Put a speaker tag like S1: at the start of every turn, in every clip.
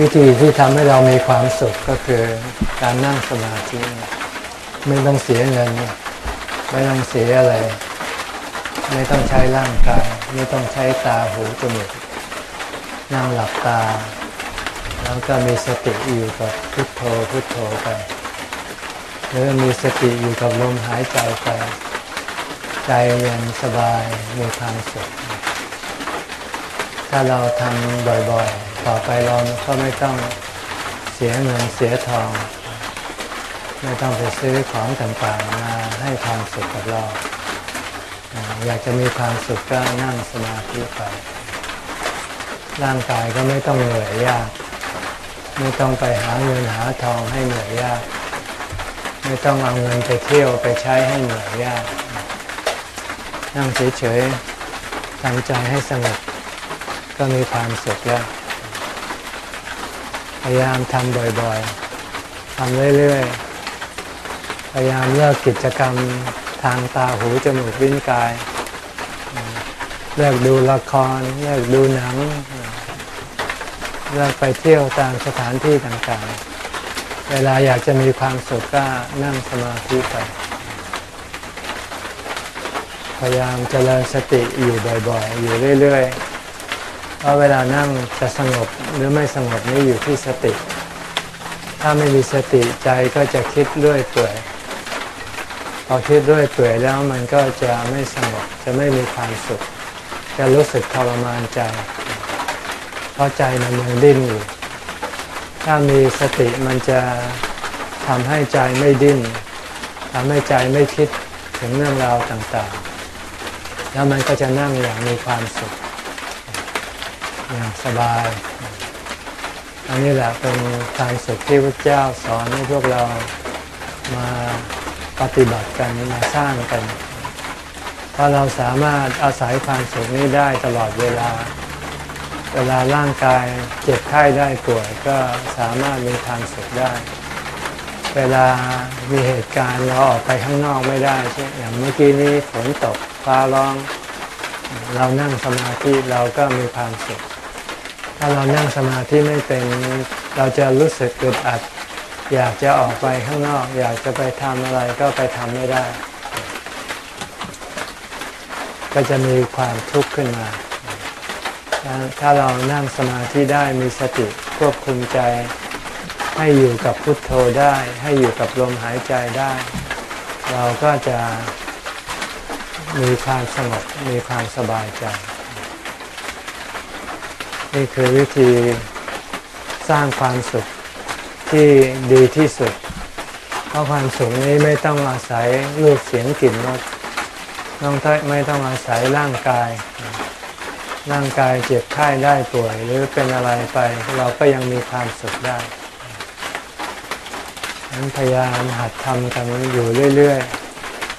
S1: วิธีที่ทำให้เรามีความสุขก็คือการนั่งสมาธิไม่ต้องเสียเงิน ไม่ต้องเสียอะไร ไม่ต้องใช้ร่างกาย ไม่ต้องใช้ตาหูจมูกนั่งหลับตา แล้วก็มีสติอยู่กับพุทโธพุทโธไปหรือมีสติอยู่กับลมหายใจไป ใจเย็นสบายมีความสุขถ้าเราทำบ่อยๆ ต่อไปเราก็ไม่ต้องเสียเงินเสียทอง ไม่ต้องไปซื้อของต่างๆมาให้ความสุขกับเรา อยากจะมีความสุขก็นั่งสมาธิไป ร่างกายก็ไม่ต้องเหนื่อยยาก ไม่ต้องไปหาเงินหาทองให้เหนื่อยยาก ไม่ต้องเอาเงินไปเที่ยวไปใช้ให้เหนื่อยยาก นั่งเฉยๆทำใจให้สงบก็มีความสุขแล้ว ยายามทำบ่อยๆทำเรื่อยๆ พยายามเลิกกิจกรรมทางตาหูจมูกลิ้นกาย เลิกดูละคร เลิกดูหนัง เลิกไปเที่ยวตามสถานที่ต่างๆ เวลาอยากจะมีความสุขก็นั่งสมาธิไป พยายามเจริญสติอยู่บ่อยๆ อยู่เรื่อยๆ ราะเวลานั่งจะสงบหรือไม่สงบนี่อยู่ที่สติ ถ้าไม่มีสติใจก็จะคิดเรื่อยเปื่อย พอคิดเรื่อยเปื่อยแล้วมันก็จะไม่สงบ จะไม่มีความสุข จะรู้สึกทรมานใจ เพราะใจมันยังดิ้นอยู่ ถ้ามีสติมันจะทำให้ใจไม่ดิ้นทำให้ใจไม่คิดถึงเรื่องราวต่างๆ แล้วมันก็จะนั่งอย่างมีความสุข อย่างสบาย อันนี้แหละเป็นความสุขที่พระเจ้าสอนให้พวกเรามาปฏิบัติกันมาสร้างกันเพราเราสามารถอาศัยความสุขนี้ได้ตลอดเวลา เวลาร่างกายเจ็บไข้ได้ป่วยก็สามารถมีความสุขได้เวลามีเหตุการณ์เราออกไปข้างนอกไม่ได้ใช่อย่างเมื่อกี้นี้ฝนตกฟ้าร้อง เรานั่งสมาธิเราก็มีความสุขาเรานั่งสมาธิไม่เป็นเราจะรู้สึกอึดอัด อยากจะออกไปข้างนอก อยากจะไปทำอะไรก็ไปทำไม่ได้ ก็จะมีความทุกข์ขึ้นมาถ้าเรานั่งสมาธิได้มีสติควบคุมใจ ให้อยู่กับพุทโธได้ ให้อยู่กับลมหายใจได้ เราก็จะมีความสงบมีความสบายใจ นี่คือวิธีสร้างความสุขที่ดีที่สุด เพราะความสุขนี้ไม่ต้องอาศัยรูปเสียงกลิ่นรสต้องไม่ต้องอาศัยร่างกาย ร่างกายเจ็บไข้ได้ป่วย หรือเป็นอะไรไปเราก็ยังมีความสุขได้ฉะนั้นพยายามหัดทำกันอยู่เรื่อย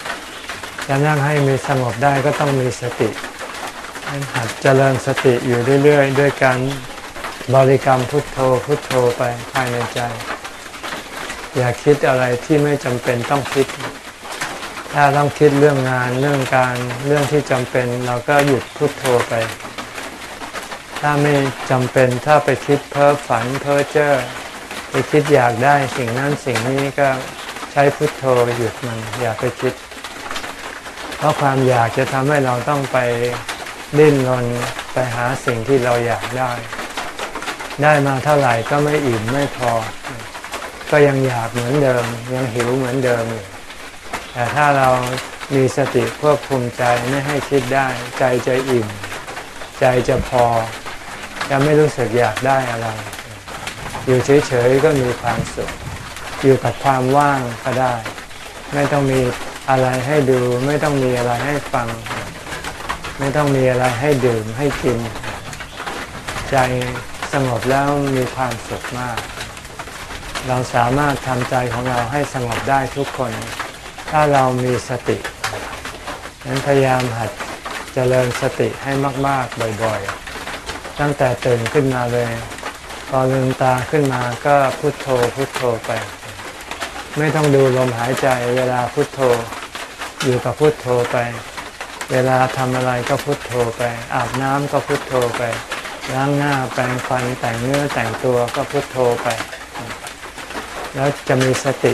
S1: ๆ จะนั่งให้มีสงบได้ก็ต้องมีสติ หัดเจริญสติอยู่เรื่อยๆ ด้วยการบริกรรมพุทโธพุทโธไปภายในใจ อย่าคิดอะไรที่ไม่จำเป็นต้องคิด ถ้าต้องคิดเรื่องงานเรื่องการเรื่องที่จำเป็นเราก็หยุดพุทโธไป ถ้าไม่จำเป็นถ้าไปคิดเพ้อฝันเพ้อเจ้อไปคิดอยากได้สิ่งนั้นสิ่งนี้ก็ใช้พุทโธหยุดมันอย่าไปคิด เพราะความอยากจะทำให้เราต้องไป ดิ้นรนไปหาสิ่งที่เราอยากได้ ได้มาเท่าไหร่ก็ไม่อิ่มไม่พอ ก็ยังอยากเหมือนเดิม ยังหิวเหมือนเดิมอยู่แต่ถ้าเรามีสติควบคุมใจไม่ให้คิดได้ ใจจะอิ่ม ใจจะพอ จะไม่รู้สึกอยากได้อะไร อยู่เฉยๆก็มีความสุข อยู่กับความว่างก็ได้ ไม่ต้องมีอะไรให้ดู ไม่ต้องมีอะไรให้ฟัง ไม่ต้องมีอะไรให้ดื่มให้กิน ใจสงบแล้วมีความสุขมาก เราสามารถทำใจของเราให้สงบได้ทุกคน ถ้าเรามีสตินั้นพยายามหัดเจริญสติให้มาก ๆ บ่อยๆ ตั้งแต่ตื่นขึ้นมาเลยพอลืมตาขึ้นมาก็พุโทโธพุโทโธไป ไม่ต้องดูลมหายใจเวลาพุโทโธ อยู่กับพุโทโธไป เวลาทำอะไรก็พุโทโธไป อาบน้ำก็พุโทโธไป ล้างหน้าแปรงฟันแต่งเนื้อแต่งตัวก็พุโทโธไป แล้วจะมีสติ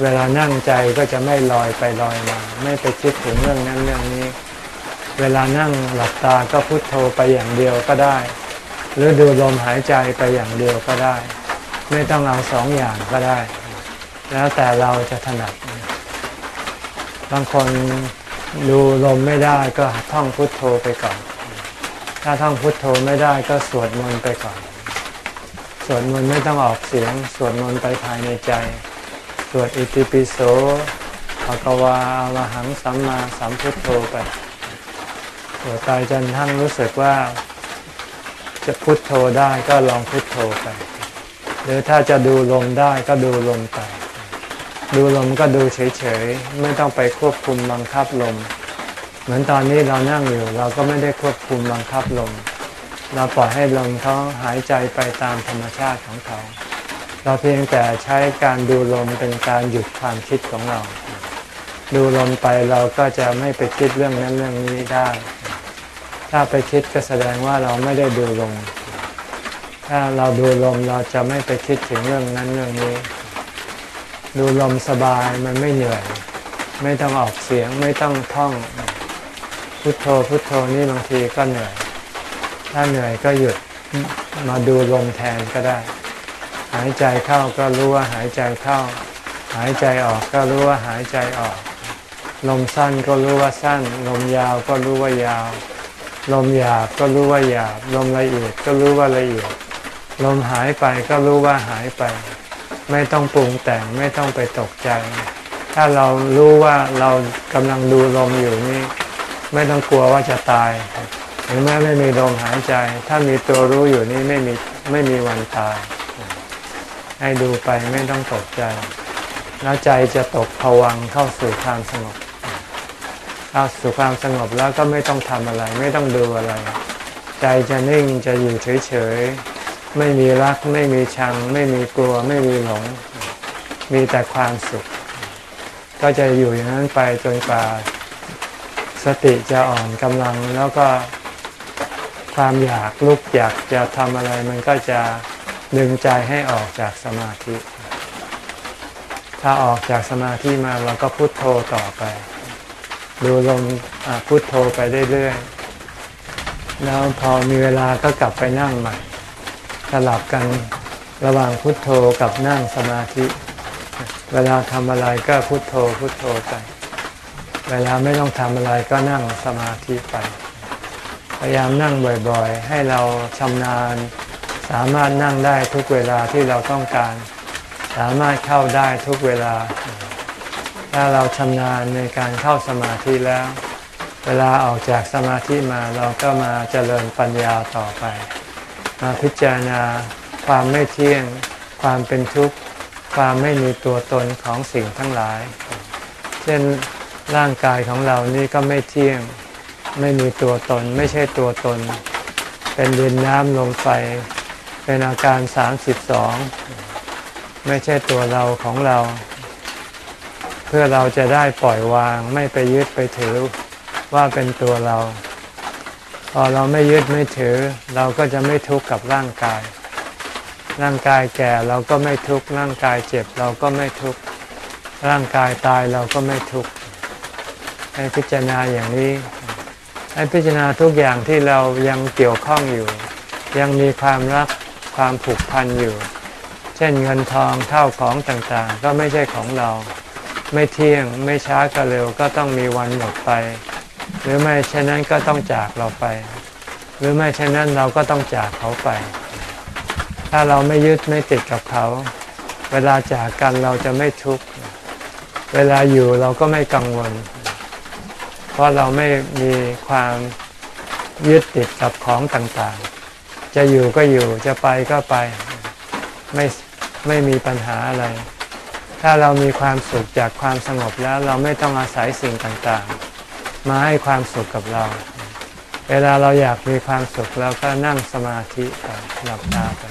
S1: เวลานั่งใจก็จะไม่ลอยไปลอยมาไม่ไปคิดถึงเรื่องนั้นเรื่องนี้ เวลานั่งหลับตาก็พุโทโธไปอย่างเดียวก็ได้ หรือดูลมหายใจไปอย่างเดียวก็ได้ ไม่ต้องเอาสองอย่างก็ได้ แล้วแต่เราจะถนัดบางคน ดูลมไม่ได้ก็ท่องพุทโธไปก่อน ถ้าท่องพุทโธไม่ได้ก็สวดมนต์ไปก่อน สวดมนต์ไม่ต้องออกเสียง สวดมนต์ไปภายในใจ สวดอิติปิโสภะกวาอรหังสัมมาสัมพุทโธไปสวดไปจนท่านรู้สึกว่า จะพุทโธได้ก็ลองพุทโธไป หรือถ้าจะดูลมได้ก็ดูลมไป ดูลมก็ดูเฉยๆ ไม่ต้องไปควบคุมบังคับลม เหมือนตอนนี้เรานั่งอยู่ เราก็ไม่ได้ควบคุมบังคับลม เราปล่อยให้ลมเขาหายใจไปตามธรรมชาติของเขา เราเพียงแต่ใช้การดูลมเป็นการหยุดความคิดของเรา ดูลมไปเราก็จะไม่ไปคิดเรื่องนั้นเรื่องนี้ได้ ถ้าไปคิดก็แสดงว่าเราไม่ได้ดูลม ถ้าเราดูลมเราจะไม่ไปคิดถึงเรื่องนั้นเรื่องนี้ ดูลมสบายมันไม่เหนื่อย ไม่ต้องออกเสียงไม่ต้องท่องพุทโธพุทโธนี่บางทีก็เหนื่อย ถ้าเหนื่อยก็หยุดมาดูลมแทนก็ได้ หายใจเข้าก็รู้ว่าหายใจเข้า หายใจออกก็รู้ว่าหายใจออก ลมสั้นก็รู้ว่าสั้น ลมยาวก็รู้ว่ายาว ลมหยาบก็รู้ว่าหยาบ ลมละเอียดก็รู้ว่าละเอียด ลมหายไปก็รู้ว่าหายไป ไม่ต้องปรุงแต่งไม่ต้องไปตกใจ ถ้าเรารู้ว่าเรากำลังดูลมอยู่นี่ไม่ต้องกลัวว่าจะตาย ถึงแม้ไม่มีลมหายใจ ถ้ามีตัวรู้อยู่นี่ไม่มีไม่มีวันตาย ให้ดูไปไม่ต้องตกใจ แล้วใจจะตกผวังเข้าสู่ความสงบเข้าสู่ความสงบแล้วก็ไม่ต้องทำอะไร ไม่ต้องดูอะไร ใจจะนิ่งจะอยู่เฉย ไม่มีรัก ไม่มีชัง ไม่มีกลัว ไม่มีหลง มีแต่ความสุข ก็จะอยู่อย่างนั้นไปจนกว่าสติจะอ่อนกำลังแล้วก็ความอยากลุกอยากจะทำอะไรมันก็จะดึงใจให้ออกจากสมาธิ ถ้าออกจากสมาธิมาเราก็พุโทโธต่อไป ดูลมพุโทโธไปเรื่อยๆแล้วพอมีเวลาก็กลับไปนั่งใหม่ สลับกันระหว่างพุทโธกับนั่งสมาธิ เวลาทำอะไรก็พุทโธพุทโธไป เวลาไม่ต้องทำอะไรก็นั่งสมาธิไป พยายามนั่งบ่อยๆ ให้เราชำนาญ สามารถนั่งได้ทุกเวลาที่เราต้องการ สามารถเข้าได้ทุกเวลา ถ้าเราชำนาญในการเข้าสมาธิแล้ว เวลาออกจากสมาธิมาเราก็มาเจริญปัญญาต่อไป มาพิจารณาความไม่เที่ยง ความเป็นทุกข์ ความไม่มีตัวตนของสิ่งทั้งหลาย เช่นร่างกายของเรานี่ก็ไม่เที่ยง ไม่มีตัวตน ไม่ใช่ตัวตน เป็นดินน้ำลมไฟ เป็นอาการสามสิบสองไม่ใช่ตัวเราของเรา เพื่อเราจะได้ปล่อยวาง ไม่ไปยึดไปถือว่าเป็นตัวเรา พอเราไม่ยึดไม่ถือ เราก็จะไม่ทุกข์กับร่างกาย ร่างกายแก่เราก็ไม่ทุกข์ร่างกายเจ็บเราก็ไม่ทุกข์ร่างกายตายเราก็ไม่ทุกข์ให้พิจารณาอย่างนี้ ให้พิจารณาทุกอย่างที่เรายังเกี่ยวข้องอยู่ ยังมีความรักความผูกพันอยู่ เช่นเงินทองเท่าของต่างๆ ก็ไม่ใช่ของเรา ไม่เที่ยงไม่ช้าก็เร็วก็ต้องมีวันหมดไป หรือไม่เช่นนั้นก็ต้องจากเราไป หรือไม่เช่นนั้นเราก็ต้องจากเขาไป ถ้าเราไม่ยึดไม่ติดกับเขา เวลาจากกันเราจะไม่ทุกข์เวลาอยู่เราก็ไม่กังวล เพราะเราไม่มีความยึดติดกับของต่างๆ จะอยู่ก็อยู่จะไปก็ไป ไม่ไม่มีปัญหาอะไร ถ้าเรามีความสุขจากความสงบแล้วเราไม่ต้องอาศัยสิ่งต่างๆ มาให้ความสุขกับเรา เวลาเราอยากมีความสุขเราก็นั่งสมาธิไปหลับตาไป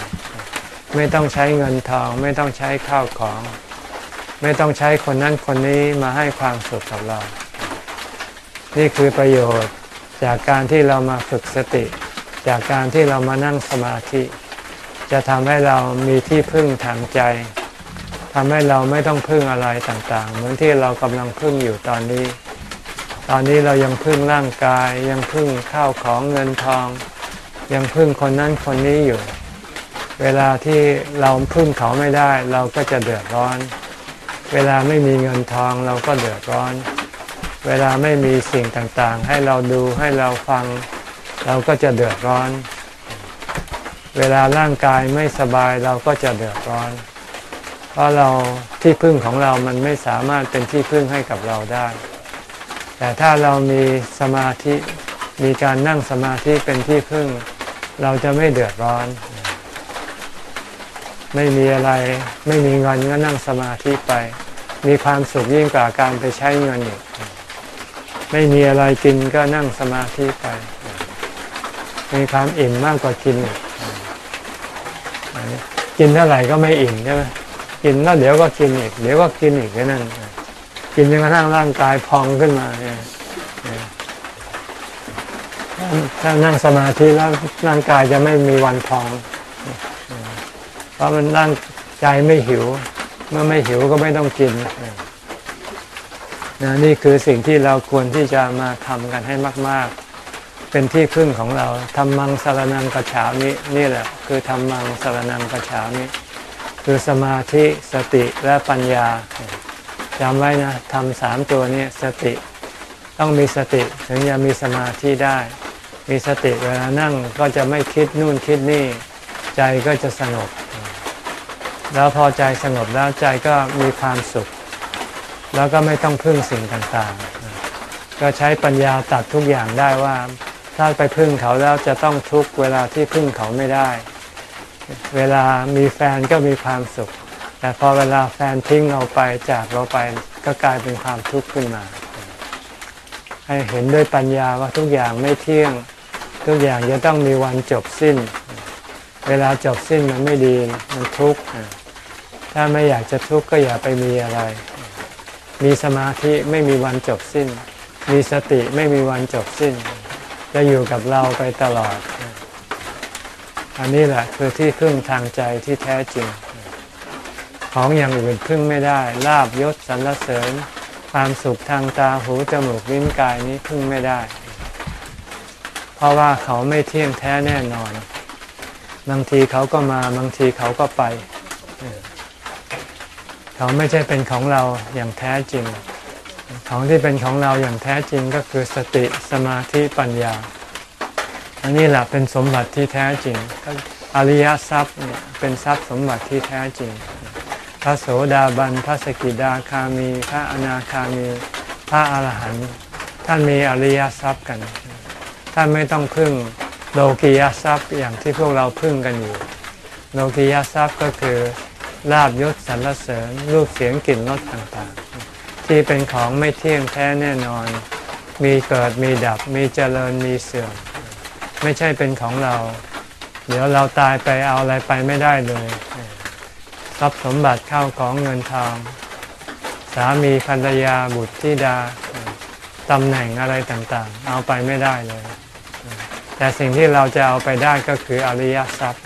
S1: ไม่ต้องใช้เงินทอง ไม่ต้องใช้ข้าวของ ไม่ต้องใช้คนนั้นคนนี้มาให้ความสุขกับเรา นี่คือประโยชน์จากการที่เรามาฝึกสติ จากการที่เรามานั่งสมาธิ จะทำให้เรามีที่พึ่งทางใจทำให้เราไม่ต้องพึ่งอะไรต่างๆ เหมือนที่เรากำลังพึ่งอยู่ตอนนี้ ตอนนี้เรายังพึ่งร่างกาย ยังพึ่งข้าวของเงินทอง ยังพึ่งคนนั้นคนนี้อยู่ เวลาที่เราพึ่งเขาไม่ได้ เราก็จะเดือดร้อน เวลาไม่มีเงินทองเราก็เดือดร้อน เวลาไม่มีสิ่งต่างๆ ให้เราดูให้เราฟัง เราก็จะเดือดร้อน เวลาร่างกายไม่สบายเราก็จะเดือดร้อน เพราะเราที่พึ่งของเรามันไม่สามารถเป็นที่พึ่งให้กับเราได้ แต่ถ้าเรามีสมาธิมีการนั่งสมาธิเป็นที่พึ่ง เราจะไม่เดือดร้อน ไม่มีอะไรไม่มีเงินก็นั่งสมาธิไป มีความสุขยิ่งกว่าการไปใช้เงินอีกไม่มีอะไรกินก็นั่งสมาธิไป มีความอิ่มมากกว่ากินอีกกินเท่าไหร่ก็ไม่อิ่มใช่ไหมกินแล้วเดี๋ยวก็กินอีก เดี๋ยวก็กินอีกแค่นั้น กินจนกระทั่งร่างกายพองขึ้นมาถ้านั่งสมาธิแล้วร่างกายจะไม่มีวันพอง เพราะมันร่างใจไม่หิว เมื่อไม่หิวก็ไม่ต้องกินนะนี่คือสิ่งที่เราควรที่จะมาทำกันให้มาก ๆ เป็นที่พึ่งของเราทำมังสารนังกระฉามินี่แหละ คือทำมังสารนังกระฉามิคือสมาธิสติและปัญญา จำไว้นะทำสามตัวนี้สติต้องมีสติถึงจะมีสมาธิได้ มีสติเวลานั่งก็จะไม่คิดนู่นคิดนี่ ใจก็จะสงบ แล้วพอใจสงบแล้วใจก็มีความสุข แล้วก็ไม่ต้องพึ่งสิ่งต่างๆ ก็ใช้ปัญญาตัดทุกอย่างได้ว่า ถ้าไปพึ่งเขาแล้วจะต้องทุกเวลาที่พึ่งเขาไม่ได้ เวลามีแฟนก็มีความสุข แต่พอเวลาแฟนทิ้งเราไปจากเราไปก็กลายเป็นความทุกข์ขึ้นมา ให้เห็นด้วยปัญญาว่าทุกอย่างไม่เที่ยง ทุกอย่างจะต้องมีวันจบสิ้น เวลาจบสิ้นมันไม่ดีมันทุกข์ถ้าไม่อยากจะทุกข์ก็อย่าไปมีอะไร มีสมาธิไม่มีวันจบสิ้น มีสติไม่มีวันจบสิ้น จะอยู่กับเราไปตลอด อันนี้แหละคือที่พึ่งทางใจที่แท้จริง ของอย่างอื่นพึ่งไม่ได้ ลาบยศสรรเสริญ ความสุขทางตาหูจมูกลิ้นกายนี้พึ่งไม่ได้ เพราะว่าเขาไม่เที่ยงแท้แน่นอน บางทีเขาก็มาบางทีเขาก็ไป เขาไม่ใช่เป็นของเราอย่างแท้จริง ของที่เป็นของเราอย่างแท้จริงก็คือสติสมาธิปัญญา อันนี้แหละเป็นสมบัติที่แท้จริงอริยทรัพย์เนี่ยเป็นทรัพย์สมบัติที่แท้จริง พระโสดาบัน พระสกิดาคามี พระอนาคามี พระอาหารหันต์ท่านมีอริยทรัพย์กัน ท่านไม่ต้องพึ่งโลกียทรัพย์อย่างที่พวกเราพึ่งกันอยู่ โลกียทรัพย์ก็คือลาบยศสรรเสริญรูปเสียงกลิ่นรสต่างๆ ที่เป็นของไม่เที่ยงแท้แน่นอน มีเกิดมีดับมีเจริญมีเสื่อม ไม่ใช่เป็นของเรา เดี๋ยวเราตายไปเอาอะไรไปไม่ได้เลย ทรัพย์สมบัติเข้าของเงินทอง สามีภรรยาบุตรธิดาตำแหน่งอะไรต่างๆ เอาไปไม่ได้เลย แต่สิ่งที่เราจะเอาไปได้ก็คืออริยทรัพย์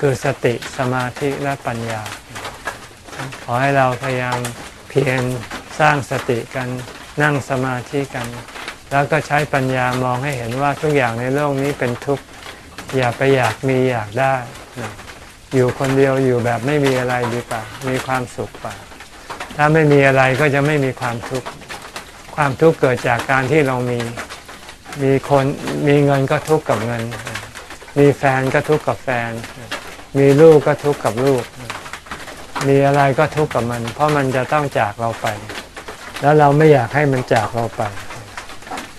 S1: คือสติสมาธิและปัญญา ขอให้เราพยายามเพียรสร้างสติกันนั่งสมาธิกัน แล้วก็ใช้ปัญญามองให้เห็นว่าทุกอย่างในโลกนี้เป็นทุกข์อย่าไปอยากมีอยากได้ อยู่คนเดียวอยู่แบบไม่มีอะไรดีกว่า มีความสุขกว่า ถ้าไม่มีอะไรก็จะไม่มีความทุกข์ ความทุกข์เกิดจากการที่เรามี มีคนมีเงินก็ทุกข์กับเงิน มีแฟนก็ทุกข์กับแฟน มีลูกก็ทุกข์กับลูก มีอะไรก็ทุกข์กับมัน เพราะมันจะต้องจากเราไป แล้วเราไม่อยากให้มันจากเราไป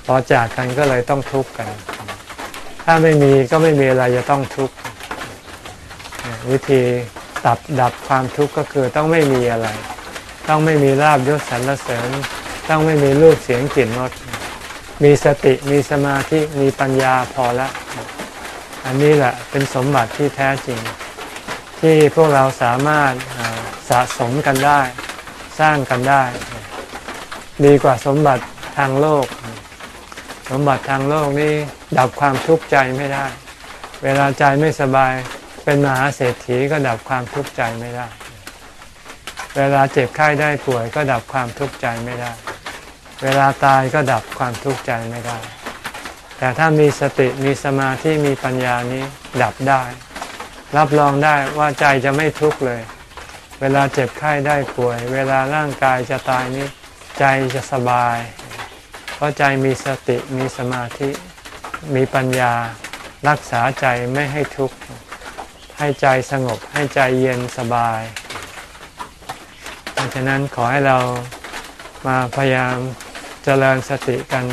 S1: พอจากกันก็เลยต้องทุกข์กัน ถ้าไม่มีก็ไม่มีอะไรจะต้องทุกข์ วิธีตับดับความทุกข์ก็คือต้องไม่มีอะไร ต้องไม่มีลาบยศสรรเสริญ ต้องไม่มีรูปเสียงกลิ่นรสมีสติมีสมาธิมีปัญญาพอล้วอันนี้แหละเป็นสมบัติที่แท้จริง ที่พวกเราสามารถสะสมกันได้ สร้างกันได้ ดีกว่าสมบัติทางโลก สมบัติทางโลกนี้ดับความทุกข์ใจไม่ได้ เวลาใจไม่สบาย เป็นมหาเศรษฐีก็ดับความทุกข์ใจไม่ได้ เวลาเจ็บไข้ได้ป่วยก็ดับความทุกข์ใจไม่ได้ เวลาตายก็ดับความทุกข์ใจไม่ได้ แต่ถ้ามีสติมีสมาธิมีปัญญานี้ดับได้ รับรองได้ว่าใจจะไม่ทุกข์เลย เวลาเจ็บไข้ได้ป่วย เวลาร่างกายจะตายนี้ ใจจะสบาย เพราะใจมีสติมีสมาธิมีปัญญารักษาใจไม่ให้ทุกข์ ให้ใจสงบให้ใจเย็นสบายเพราะฉะนั้นขอให้เรามาพยายามเจริญสติกัน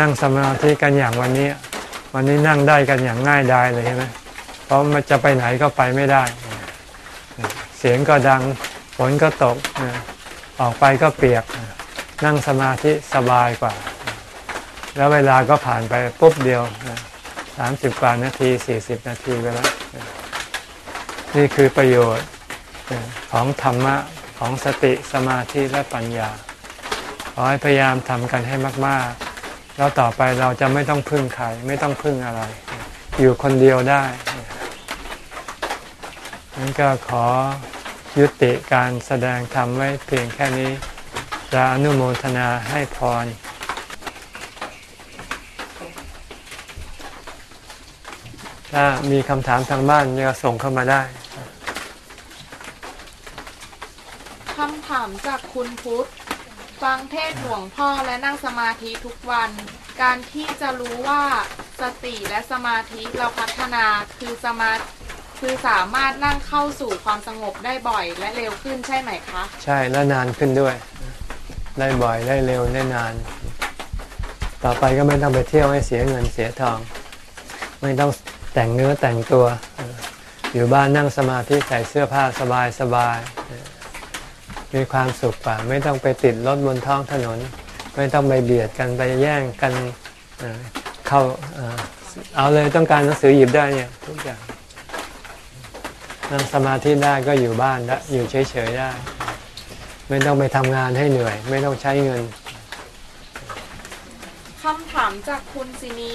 S1: นั่งสมาธิกันอย่างวันนี้ วันนี้นั่งได้กันอย่างง่ายดายเลยใช่ไหมเพราะมันจะไปไหนก็ไปไม่ได้ เสียงก็ดังฝนก็ตกออกไปก็เปียกนั่งสมาธิสบายกว่า แล้วเวลาก็ผ่านไปปุ๊บเดียวสามสิบกว่านาทีสี่สิบนาทีไปแล้ว นี่คือประโยชน์ของธรรมะของสติสมาธิและปัญญาขอให้พยายามทำกันให้มาก ๆ แล้วต่อไปเราจะไม่ต้องพึ่งใครไม่ต้องพึ่งอะไร อยู่คนเดียวได้นั้นก็ขอยุติการแสดงธรรมไว้เพียงแค่นี้ จะอนุโมทนาให้พร ถ้ามีคำถามทางบ้านจะส่งเข้ามาได้
S2: คำถามจากคุณพุทธ ฟังเทศหลวงพ่อและนั่งสมาธิทุกวัน การที่จะรู้ว่าสติและสมาธิเราพัฒนาคือสมาคือสามารถนั่งเข้าสู่ความสงบได้บ่อยและเร็วขึ้นใช่ไหมคะ
S1: ใช่และนานขึ้นด้วย ได้บ่อยได้เร็วได้นาน ต่อไปก็ไม่ต้องไปเที่ยวให้เสียเงินเสียทอง ไม่ต้อง แต่งเนื้อแต่งตัว อยู่บ้านนั่งสมาธิใส่เสื้อผ้าสบายสบาย มีความสุขกว่า ไม่ต้องไปติดรถบนท้องถนน ไม่ต้องไปเบียดกันไปแย่งกันเข้าเอาเลยต้องการหนังสือหยิบได้เนี่ยทุกอย่างนั่งสมาธิได้ก็อยู่บ้านได้อยู่เฉยๆได้ ไม่ต้องไปทำงานให้เหนื่อย ไม่ต้องใช้เงิน
S2: คำถามจากคุณสินี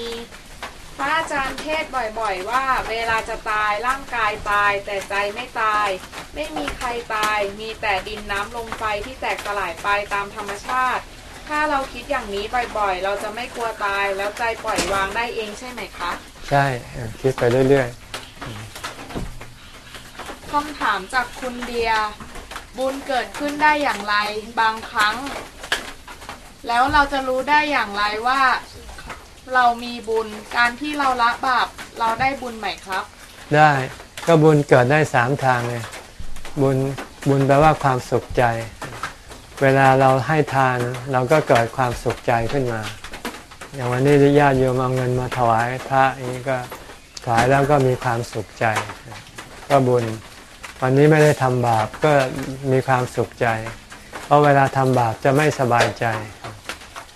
S2: ระอาจารย์เทศบ่อยๆ ว่า เวลาจะตายร่างกายตาย แต่ใจไม่ตาย ไม่มีใครตาย มีแต่ดินน้ำลมไฟที่แตกสลายไปตามธรรมชาติ ถ้าเราคิดอย่างนี้บ่อยๆ เราจะไม่กลัวตาย แล้วใจปล่อยวางได้เองใช่ไหมคะ
S1: ใช่คิดไปเรื่อย
S2: ๆคำถามจากคุณเดีย บุญเกิดขึ้นได้อย่างไร บางครั้ง แล้วเราจะรู้ได้อย่างไรว่า เรามีบุญการที่เราละบาปเราได้บุญไหมครับ
S1: ได้ก็บุญเกิดได้สามทางเลยบุญบุญแปลว่าความสุขใจ เวลาเราให้ทานเราก็เกิดความสุขใจขึ้นมา อย่างวันนี้ญาติโยมเอาเงินมาถวายพระนี้ก็ถวายแล้วก็มีความสุขใจ ก็บุญ วันนี้ไม่ได้ทำบาปก็มีความสุขใจ เพราะเวลาทำบาปจะไม่สบายใจ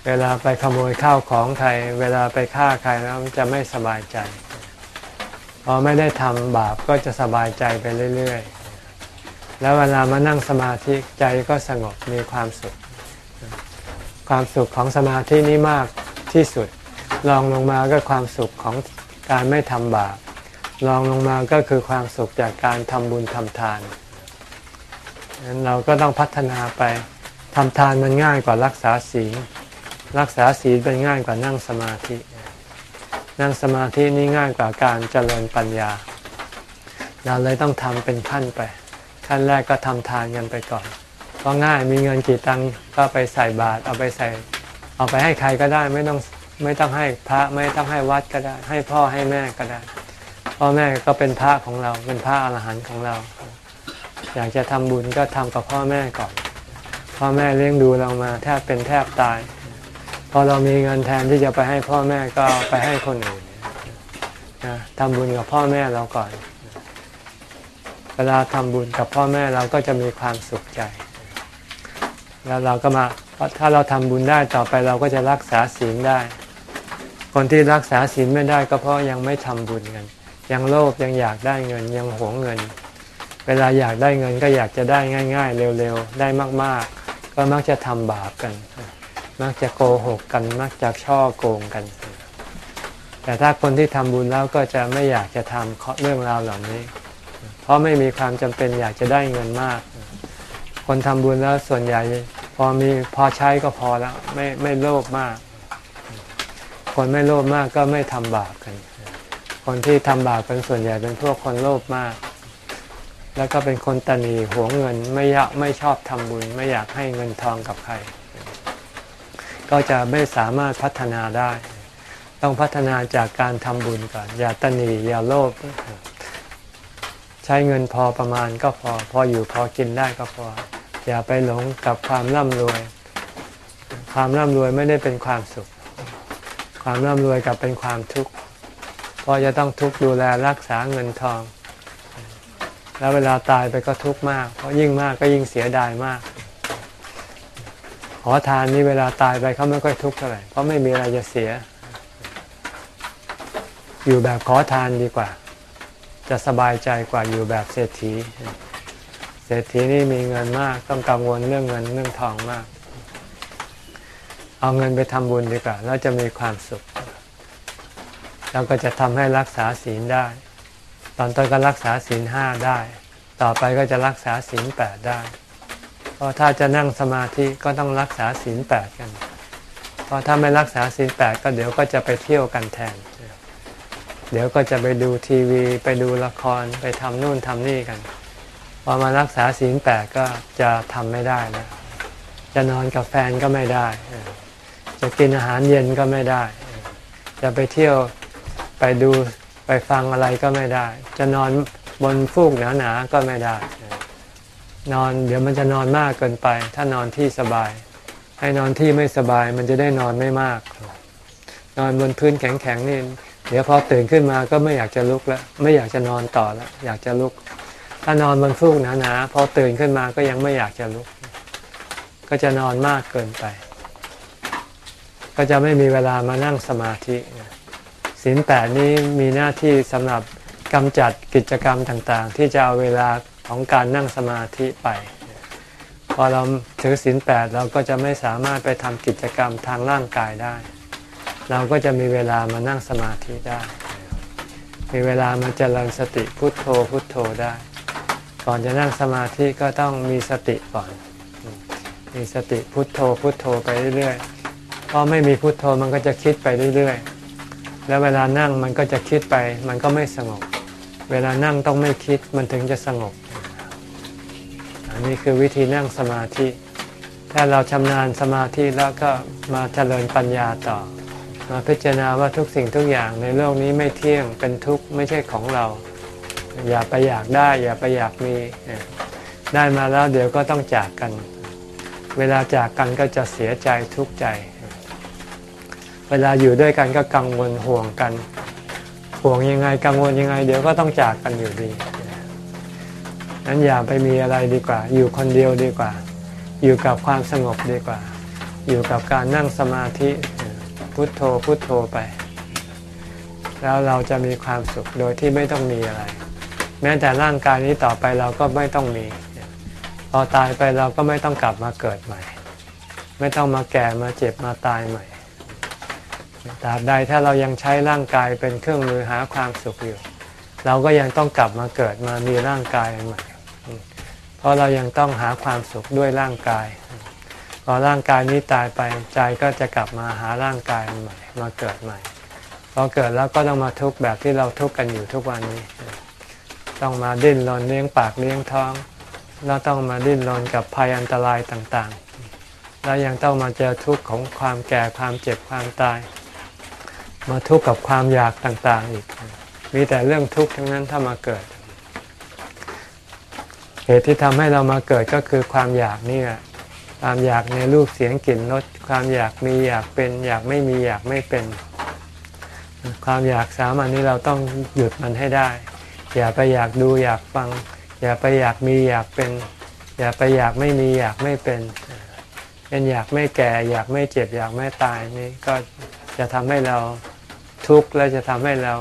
S1: เวลาไปขโมยข้าวของใคร เวลาไปฆ่าใครแล้วจะไม่สบายใจ พอไม่ได้ทำบาปก็จะสบายใจไปเรื่อย ๆ แล้วเวลามานั่งสมาธิใจก็สงบมีความสุข ความสุขของสมาธินี้มากที่สุดลองลงมาก็ความสุขของการไม่ทำบาปลองลงมาก็คือความสุขจากการทำบุญทำทานนั้นเราก็ต้องพัฒนาไปทำทานมันง่ายกว่ารักษาศีล รักษาศีลเป็นง่ายกว่านั่งสมาธิ นั่งสมาธินี่ง่ายกว่าการเจริญปัญญา เราเลยต้องทำเป็นขั้นไป ขั้นแรกก็ทำทานกันไปก่อน เพราะง่ายมีเงินกี่ตังก็ไปใส่บาตรเอาไปใส่ เอาไปให้ใครก็ได้ไม่ต้องไม่ต้องให้พระไม่ต้องให้วัดก็ได้ ให้พ่อให้แม่ก็ได้ พ่อแม่ก็เป็นพระของเราเป็นพระอรหันต์ของเรา อยากจะทำบุญก็ทำกับพ่อแม่ก่อน พ่อแม่เลี้ยงดูเรามาแทบเป็นแทบตาย พอเรามีเงินแทนที่จะไปให้พ่อแม่ก็ไปให้คนอื่นนะทำบุญกับพ่อแม่เราก่อน เวลาทำบุญกับพ่อแม่เราก็จะมีความสุขใจ แล้วเราก็มาถ้าเราทำบุญได้ต่อไปเราก็จะรักษาศีลได้ คนที่รักษาศีลไม่ได้ก็เพราะยังไม่ทำบุญกัน ยังโลภยังอยากได้เงินยังหวงเงิน เวลาอยากได้เงินก็อยากจะได้ง่าย ๆ เร็วๆ ได้มากๆ ก็มักจะทำบาปกัน มักจะโกหกกัน มักจะช่อโกงกัน แต่ถ้าคนที่ทำบุญแล้วก็จะไม่อยากจะทำเรื่องราวเหล่านี้ เพราะไม่มีความจำเป็นอยากจะได้เงินมาก คนทำบุญแล้วส่วนใหญ่พอมีพอใช้ก็พอแล้ว ไม่ไม่โลภมาก คนไม่โลภมากก็ไม่ทำบาปกัน คนที่ทำบาปเป็นส่วนใหญ่เป็นพวกคนโลภมาก แล้วก็เป็นคนตนีหวงเงินไม่อยากไม่ชอบทำบุญ ไม่อยากให้เงินทองกับใคร ก็จะไม่สามารถพัฒนาได้ ต้องพัฒนาจากการทำบุญก่อน อย่าตนีอย่าโลภใช้เงินพอประมาณก็พอ พออยู่พอกินได้ก็พอ อย่าไปหลงกับความร่ำรวย ความร่ำรวยไม่ได้เป็นความสุข ความร่ำรวยกลับเป็นความทุกข์เพราะจะต้องทุกข์ดูแลรักษาเงินทอง แล้วเวลาตายไปก็ทุกข์มาก เพราะยิ่งมากก็ยิ่งเสียดายมาก อทานนี่เวลาตายไปเขาไม่ค่อยทุกข์เท่าไหร่เพราะไม่มีอะไรจะเสีย อยู่แบบขอทานดีกว่า จะสบายใจกว่าอยู่แบบเศรษฐี เศรษฐีนี่มีเงินมากต้องกังวลเรื่องเงินเรื่องทองมาก เอาเงินไปทำบุญดีกว่า แล้วจะมีความสุขเราก็จะทำให้รักษาศีลได้ ตอนต้นก็รักษาศีลห้าได้ ต่อไปก็จะรักษาศีลแปดได้ เพราะถ้าจะนั่งสมาธิก็ต้องรักษาศีลแปดกัน เพราะถ้าไม่รักษาศีลแปดก็เดี๋ยวก็จะไปเที่ยวกันแทน เดี๋ยวก็จะไปดูทีวี ไปดูละครไปทำนู่นทำนี่กันพอมารักษาศีลแปดก็จะทำไม่ได้นะจะนอนกับแฟนก็ไม่ได้ จะกินอาหารเย็นก็ไม่ได้ จะไปเที่ยวไปดูไปฟังอะไรก็ไม่ได้ จะนอนบนฟูกหนาๆก็ไม่ได้ นอนเดี๋ยวมันจะนอนมากเกินไป ถ้านอนที่สบาย ให้นอนที่ไม่สบายมันจะได้นอนไม่มาก นอนบนพื้นแข็งๆนี่เดี๋ยวพอตื่นขึ้นมาก็ไม่อยากจะลุกแล้ว ไม่อยากจะนอนต่อแล้ว อยากจะลุก ถ้านอนบนฟูกหนาๆพอตื่นขึ้นมาก็ยังไม่อยากจะลุก ก็จะนอนมากเกินไป ก็จะไม่มีเวลามานั่งสมาธิศีลแปดนี้มีหน้าที่สำหรับกำจัดกิจกรรมต่างๆ ที่จะเอาเวลา ของการนั่งสมาธิไป พอเราถือศีลแปดเราก็จะไม่สามารถไปทำกิจกรรมทางร่างกายได้ เราก็จะมีเวลามานั่งสมาธิได้ มีเวลามาเจริญสติพุทโธพุทโธได้ ก่อนจะนั่งสมาธิก็ต้องมีสติก่อน มีสติพุทโธพุทโธไปเรื่อยๆเพราะไม่มีพุทโธมันก็จะคิดไปเรื่อยๆ แล้วเวลานั่งมันก็จะคิดไป มันก็ไม่สงบเวลานั่งต้องไม่คิดมันถึงจะสงบ อันนี้คือวิธีนั่งสมาธิ ถ้าเราชำนาญสมาธิแล้วก็มาเจริญปัญญาต่อ มาพิจารณาว่าทุกสิ่งทุกอย่างในโลกนี้ไม่เที่ยงเป็นทุกข์ไม่ใช่ของเรา อย่าไปอยากได้ อย่าไปอยากมี ได้มาแล้วเดี๋ยวก็ต้องจากกัน เวลาจากกันก็จะเสียใจทุกข์ใจ เวลาอยู่ด้วยกันก็กังวลห่วงกัน ห่วงยังไงกังวลยังไง เดี๋ยวก็ต้องจากกันอยู่ดีั้นอย่าไปมีอะไรดีกว่า อยู่คนเดียวดีกว่า อยู่กับความสงบดีกว่า อยู่กับการนั่งสมาธิพุทโธพุทโธไป แล้วเราจะมีความสุขโดยที่ไม่ต้องมีอะไร แม้แต่ร่างกายนี้ต่อไปเราก็ไม่ต้องมี พอตายไปเราก็ไม่ต้องกลับมาเกิดใหม่ ไม่ต้องมาแก่มาเจ็บมาตายใหม่ตราบใดถ้าเรายังใช้ร่างกายเป็นเครื่องมือหาความสุขอยู่ เราก็ยังต้องกลับมาเกิดมามีร่างกายใหม่ เพราะเรายังต้องหาความสุขด้วยร่างกาย พอร่างกายนี้ตายไปใจก็จะกลับมาหาร่างกายใหม่ มาเกิดใหม่ พอเกิดแล้วก็ต้องมาทุกข์แบบที่เราทุกข์กันอยู่ทุกวันนี้ ต้องมาดิ้นรนเลี้ยงปากเลี้ยงท้อง แล้วต้องมาดิ้นรนกับภัยอันตรายต่างๆ แล้วยังต้องมาเจอทุกข์ของความแก่ความเจ็บความตาย มาทุกข์กับความอยากต่างๆอีก มีแต่เรื่องทุกข์ทั้งนั้นถ้ามาเกิด เหตุที่ทำให้เรามาเกิดก็คือความอยากนี่แหละความอยากในรูปเสียงกลิ่นรสความอยากมีอยากเป็น อยากไม่มีอยากไม่เป็น ความอยากสามันนี้เราต้องหยุดมันให้ได้ อย่าไปอยากดูอยากฟัง อย่าไปอยากมีอยากเป็น อย่าไปอยากไม่มีอยากไม่เป็นเป็นอยากไม่แก่อยากไม่เจ็บอยากไม่ตายนี่ก็จะทำให้เราทุกข์และจะทำให้เรา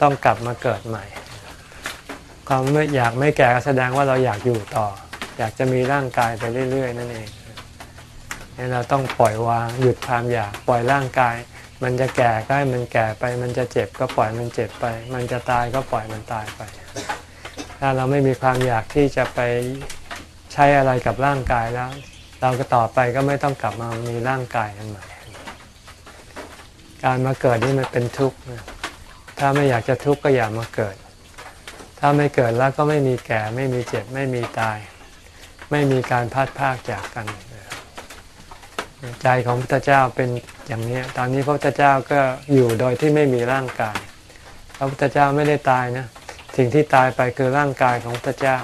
S1: ต้องกลับมาเกิดใหม่ ความไม่อยากไม่แก่แสดงว่าเราอยากอยู่ต่อ อยากจะมีร่างกายไปเรื่อย ๆ นั่นเองเราต้องปล่อยวางหยุดความอยากปล่อยร่างกาย มันจะแก่ก็ให้มันแก่ไป มันจะเจ็บก็ปล่อยมันเจ็บไป มันจะตายก็ปล่อยมันตายไป ถ้าเราไม่มีความอยากที่จะไปใช้อะไรกับร่างกายแล้ว เราก็ต่อไปก็ไม่ต้องกลับมามีร่างกายกันใหม่การมาเกิดนี่มันเป็นทุกข์ถ้าไม่อยากจะทุกข์ก็อย่ามาเกิด ถ้าไม่เกิดแล้วก็ไม่มีแก่ไม่มีเจ็บไม่มีตาย ไม่มีการพัดพากจากกัน ใจของพระเจ้าเป็นอย่างนี้ ตอนนี้พระพุทธเจ้าก็อยู่โดยที่ไม่มีร่างกาย พระพุทธเจ้าไม่ได้ตายนะ สิ่งที่ตายไปคือร่างกายของพระเจ้า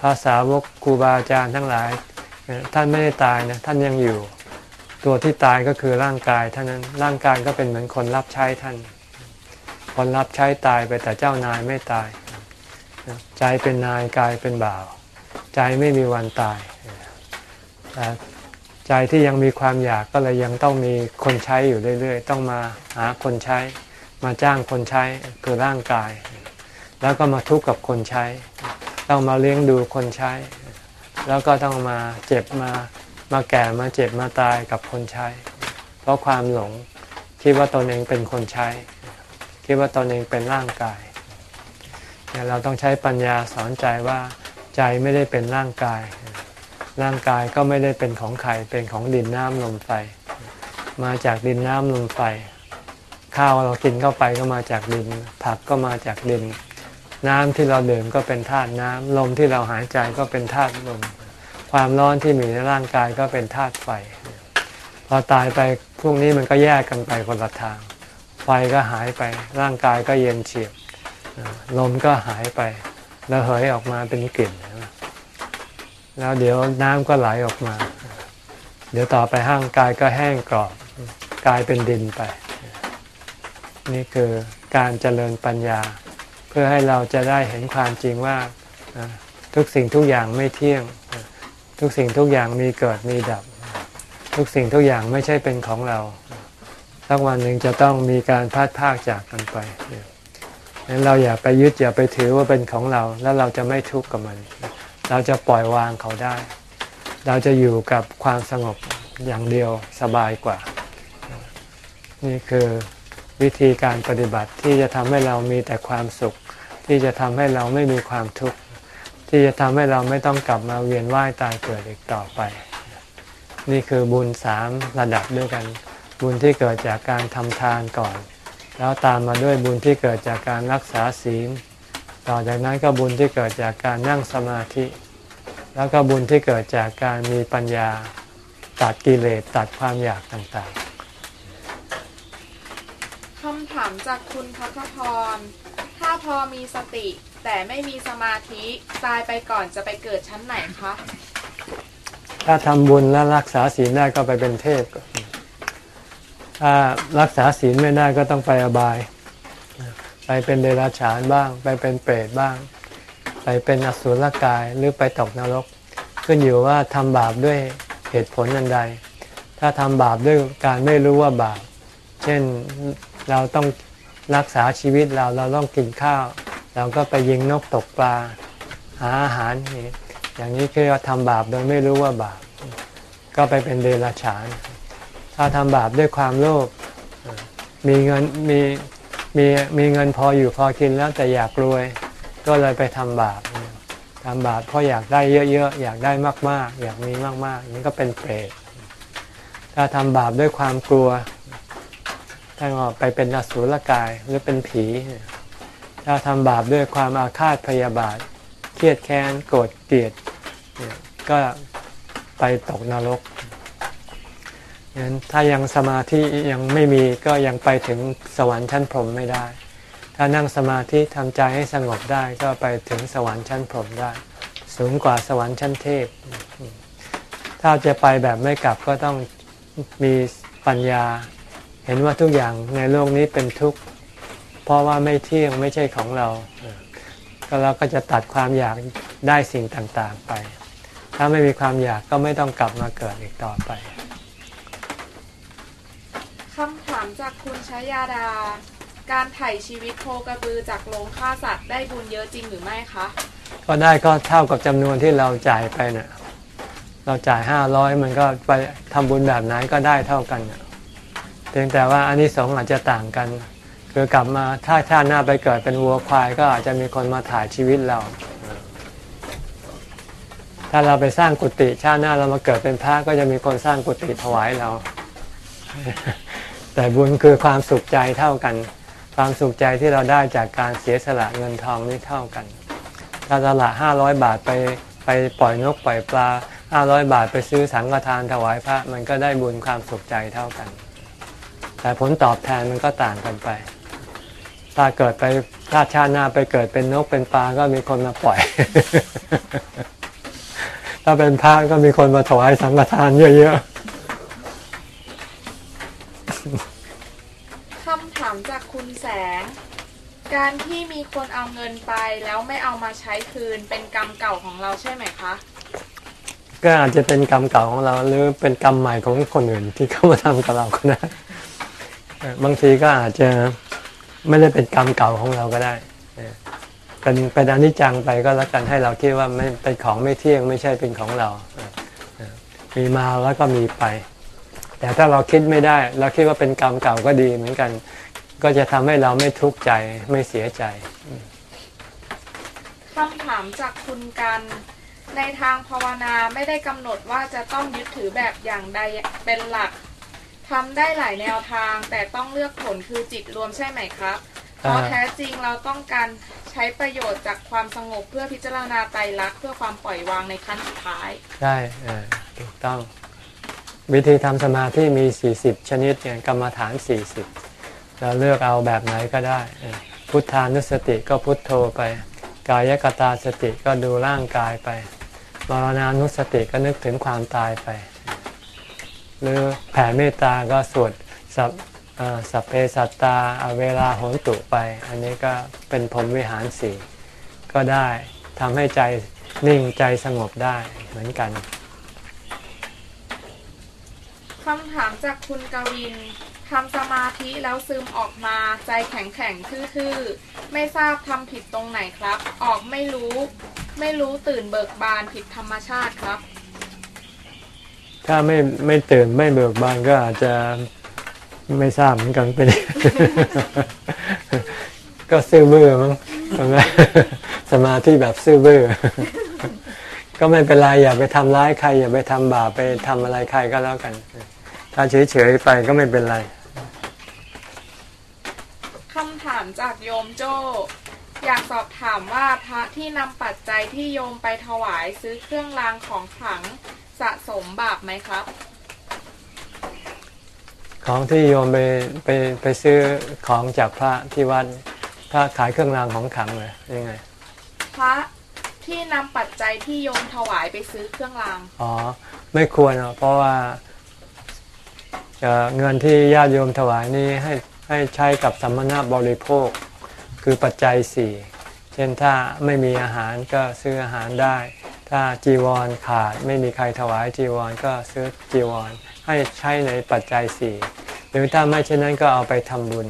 S1: ภาษาวกครูบาอาจารย์ทั้งหลาย ท่านไม่ได้ตายนะท่านยังอยู่ ตัวที่ตายก็คือร่างกายเท่านั้นร่างกายก็เป็นเหมือนคนรับใช้ท่าน คนรับใช้ตายไปแต่เจ้านายไม่ตาย ใจเป็นนายกายเป็นบ่าว ใจไม่มีวันตายแต่ใจที่ยังมีความอยากก็เลยยังต้องมีคนใช้อยู่เรื่อย ๆ ต้องมาหาคนใช้ มาจ้างคนใช้คือร่างกาย แล้วก็มาทุกข์กับคนใช้ ต้องมาเลี้ยงดูคนใช้ แล้วก็ต้องมาเจ็บมามาแก่มาเจ็บมาตายกับคนใช้ เพราะความหลงคิดว่าตนเองเป็นคนใช้ คิดว่าตนเองเป็นร่างกายเนี่ยเราต้องใช้ปัญญาสอนใจว่าใจไม่ได้เป็นร่างกาย ร่างกายก็ไม่ได้เป็นของใครเป็นของดินน้ำลมไฟ มาจากดินน้ำลมไฟ ข้าวเรากินเข้าไปก็มาจากดิน ผักก็มาจากดิน น้ำที่เราดื่มก็เป็นธาตุน้ำลมที่เราหายใจก็เป็นธาตุลม ความร้อนที่มีในร่างกายก็เป็นธาตุไฟ พอตายไปพวกนี้มันก็แยกกันไปคนละทาง ไฟก็หายไป ร่างกายก็เย็นเฉียบลมก็หายไป แล้วเหยออกมาเป็นกลิ่น แล้วเดี๋ยวน้ำก็ไหลออกมา เดี๋ยวต่อไปร่างกายก็แห้งกรอบกลายเป็นดินไป นี่คือการเจริญปัญญา เพื่อให้เราจะได้เห็นความจริงว่าทุกสิ่งทุกอย่างไม่เที่ยง ทุกสิ่งทุกอย่างมีเกิดมีดับ ทุกสิ่งทุกอย่างไม่ใช่เป็นของเรา สักวันหนึ่งจะต้องมีการพัดพากจากกันไปงั้นเราอย่าไปยึดอย่าไปถือว่าเป็นของเรา แล้วเราจะไม่ทุกข์กับมัน เราจะปล่อยวางเขาได้ เราจะอยู่กับความสงบอย่างเดียวสบายกว่า นี่คือวิธีการปฏิบัติที่จะทำให้เรามีแต่ความสุข ที่จะทำให้เราไม่มีความทุกข์ที่จะทำให้เราไม่ต้องกลับมาเวียนว่ายตายเกิดอีกต่อไป นี่คือบุญสามระดับด้วยกัน บุญที่เกิดจากการทำทานก่อน แล้วตามมาด้วยบุญที่เกิดจากการรักษาศีล ต่อจากนั้นก็บุญที่เกิดจากการนั่งสมาธิ แล้วก็บุญที่เกิดจากการมีปัญญาตัดกิเลสตัดความอยากต่างๆ
S2: คำถามจากคุณพัทพร ถ้าพอมีสติ แต่ไม่มีสมาธิตายไปก่อนจะไปเกิดชั้นไหนคะ
S1: ถ้าทำบุญและรักษาศีลได้ก็ไปเป็นเทพก่อน ถ้ารักษาศีลไม่ได้ก็ต้องไปอบาย ไปเป็นเดรัจฉานบ้าง ไปเป็นเปรตบ้าง ไปเป็นอสุรกายหรือไปตกนรก ขึ้นอยู่ว่าทำบาปด้วยเหตุผลอันใด ถ้าทำบาปด้วยการไม่รู้ว่าบาป เช่นเราต้องรักษาชีวิตเราเราต้องกินข้าว เราก็ไปยิงนกตกปลา หาอาหารอย่างนี้คือทำบาปโดยไม่รู้ว่าบาป ก็ไปเป็นเดรัจฉาน ถ้าทำบาปด้วยความโลภมีเงินมีมีมีเงินพออยู่พอกินแล้วแต่อยากรวย ก็เลยไปทำบาปทำบาปเพราะอยากได้เยอะๆอยากได้มากๆ อยากมีมากๆนี่ก็เป็นเปรตถ้าทำบาปด้วยความกลัวถ้าออกไปเป็นอสุรกายหรือเป็นผี ถ้าทำบาปด้วยความอาฆาตพยาบาท เครียดแค้นโกรธเกลียดก็ไปตกนรก งั้นถ้ายังสมาธิยังไม่มีก็ยังไปถึงสวรรค์ชั้นพรหมไม่ได้ ถ้านั่งสมาธิทำใจให้สงบได้ก็ไปถึงสวรรค์ชั้นพรหมได้ สูงกว่าสวรรค์ชั้นเทพ ถ้าจะไปแบบไม่กลับก็ต้องมีปัญญา เห็นว่าทุกอย่างในโลกนี้เป็นทุกข์เพราะว่าไม่เที่ยงไม่ใช่ของเรา ก็เราก็จะตัดความอยากได้สิ่งต่างๆไป ถ้าไม่มีความอยากก็ไม่ต้องกลับมาเกิดอีกต่อไปา
S2: มจากคุณชยาดา การไถ่ชีวิตโคกระบือจากโรงฆ่าสัตว์ได้บุญเยอะจริงหรือไม่คะ
S1: ก็ได้ก็เท่ากับจำนวนที่เราจ่ายไปเนะ่ะเราจ่ายห้าร้อยมันก็ไปทำบุญแบบไหนก็ได้เท่ากันนะพียงแต่ว่าอันนี้สองอาจจะต่างกัน คือกลับมาถ้าชาติหน้าไปเกิดเป็นวัวควายก็อาจจะมีคนมาถ่ายชีวิตเรา ถ้าเราไปสร้างกุฏิชาติหน้าเรามาเกิดเป็นพระก็จะมีคนสร้างกุฏิถวายเรา แต่บุญคือความสุขใจเท่ากัน ความสุขใจที่เราได้จากการเสียสละเงินทองนี่เท่ากันถ้าสละห้าร้อยบาทไปไปปล่อยนกปล่อยปลาห้าร้อยบาทไปซื้อสังฆทานถวายพระมันก็ได้บุญความสุขใจเท่ากัน แต่ผลตอบแทนมันก็ต่างกันไป ถ้าเกิดไปถ้าชาติหน้าไปเกิดเป็นนกเป็นปลาก็มีคนมาปล่อย ถ้าเป็นพระก็มีคนมาถวายสังฆทานเยอะ
S2: คำถามจากคุณแสง การที่มีคนเอาเงินไปแล้วไม่เอามาใช้คืนเป็นกรรมเก่าของเราใช่ไหมคะ
S1: ก็อาจจะเป็นกรรมเก่าของเราหรือเป็นกรรมใหม่ของคนอื่นที่เข้ามาทำกับเราก็ได้บางทีก็อาจจะไม่ได้เป็นกรรมเก่าของเราก็ได้เป็นเป็นอนิจจังไปก็แล้วกันให้เราคิดว่าไม่เป็นของไม่เที่ยงไม่ใช่เป็นของเรา มีมาแล้วก็มีไป แต่ถ้าเราคิดไม่ได้ เราคิดว่าเป็นกรรมเก่าก็ดีเหมือนกัน ก็จะทำให้เราไม่ทุกข์ใจไม่เสียใจ
S2: คำถามจากคุณกันในทางภาวนาไม่ได้กำหนดว่าจะต้องยึดถือแบบอย่างใดเป็นหลักทำได้หลายแนวทาง แต่ต้องเลือกผลคือจิตรวมใช่ไหมครับ เพราะ
S1: อ่า
S2: แท้จริงเราต้องการใช้ประโยชน์จากความสงบเพื่อพิจารณาไตรลักษณ์เพื่อความปล่อยวางในขั้นสุดท้าย
S1: ใช่เออถูกต้อง วิธีทำสมาธิมี 40 ชนิดเนี่ยกรรมฐาน 40 เราเลือกเอาแบบไหนก็ได้ พุทธานุสติก็พุทโธไป กายกตาสติก็ดูร่างกายไปมรณานุสติก็นึกถึงความตายไป หรือแผ่เมตตาก็สวดสัพเอ่อสัพเพสัตตาเวลาโหนตุไป อันนี้ก็เป็นพรมวิหารสี่ก็ได้ทำให้ใจนิ่งใจสงบได้เหมือนกัน
S2: คำถามจากคุณกวิน ทำสมาธิแล้วซึมออกมาใจแข็งแข็งๆทื่อๆ ไม่ทราบทำผิดตรงไหนครับ ออกไม่รู้ ไม่รู้ตื่นเบิกบานผิดธรรมชาติครับ
S1: ถ้าไม่ไม่ตื่นไม่เบิกบานก็อาจจะไม่ทราบเหมือนกันเป็นก็ซื่อบื้อมั้งใช่ไหมสมาธิแบบซื่อบื้อก็ไม่เป็นไรอย่าไปทำร้ายใคร อย่าไปทำบาปไปทำอะไรใครก็แล้วกัน ถ้าเฉยๆไปก็ไม่เป็นไร
S2: คำถา มจากโยมโจ้ อยากสอบถามว่าพระที่นำปัจจัยที่โยมไปถวายซื้อเครื่องรางของขลังสะสมบาปไหมครับ
S1: ของที่โยมไปไปไปซื้อของจากพระที่วัดพระขายเครื่องรางของขลังเลยยังไง
S2: พระที่นำปัจจัยที่โยมถวายไปซื้อเครื่องราง
S1: อ๋อ ไม่ควรอะเพราะว่าเอ่อเงินที่ญาติโยมถวายนี้ให้ ให้ใช้กับสัมมนาบริโภค คือปัจจัยสี่เช่นถ้าไม่มีอาหารก็ซื้ออาหารได้ ถ้าจีวรขาดไม่มีใครถวายจีวรก็ซื้อจีวร ให้ใช้ในปัจจัยสี่หรือถ้าไม่เช่นนั้นก็เอาไปทำบุญ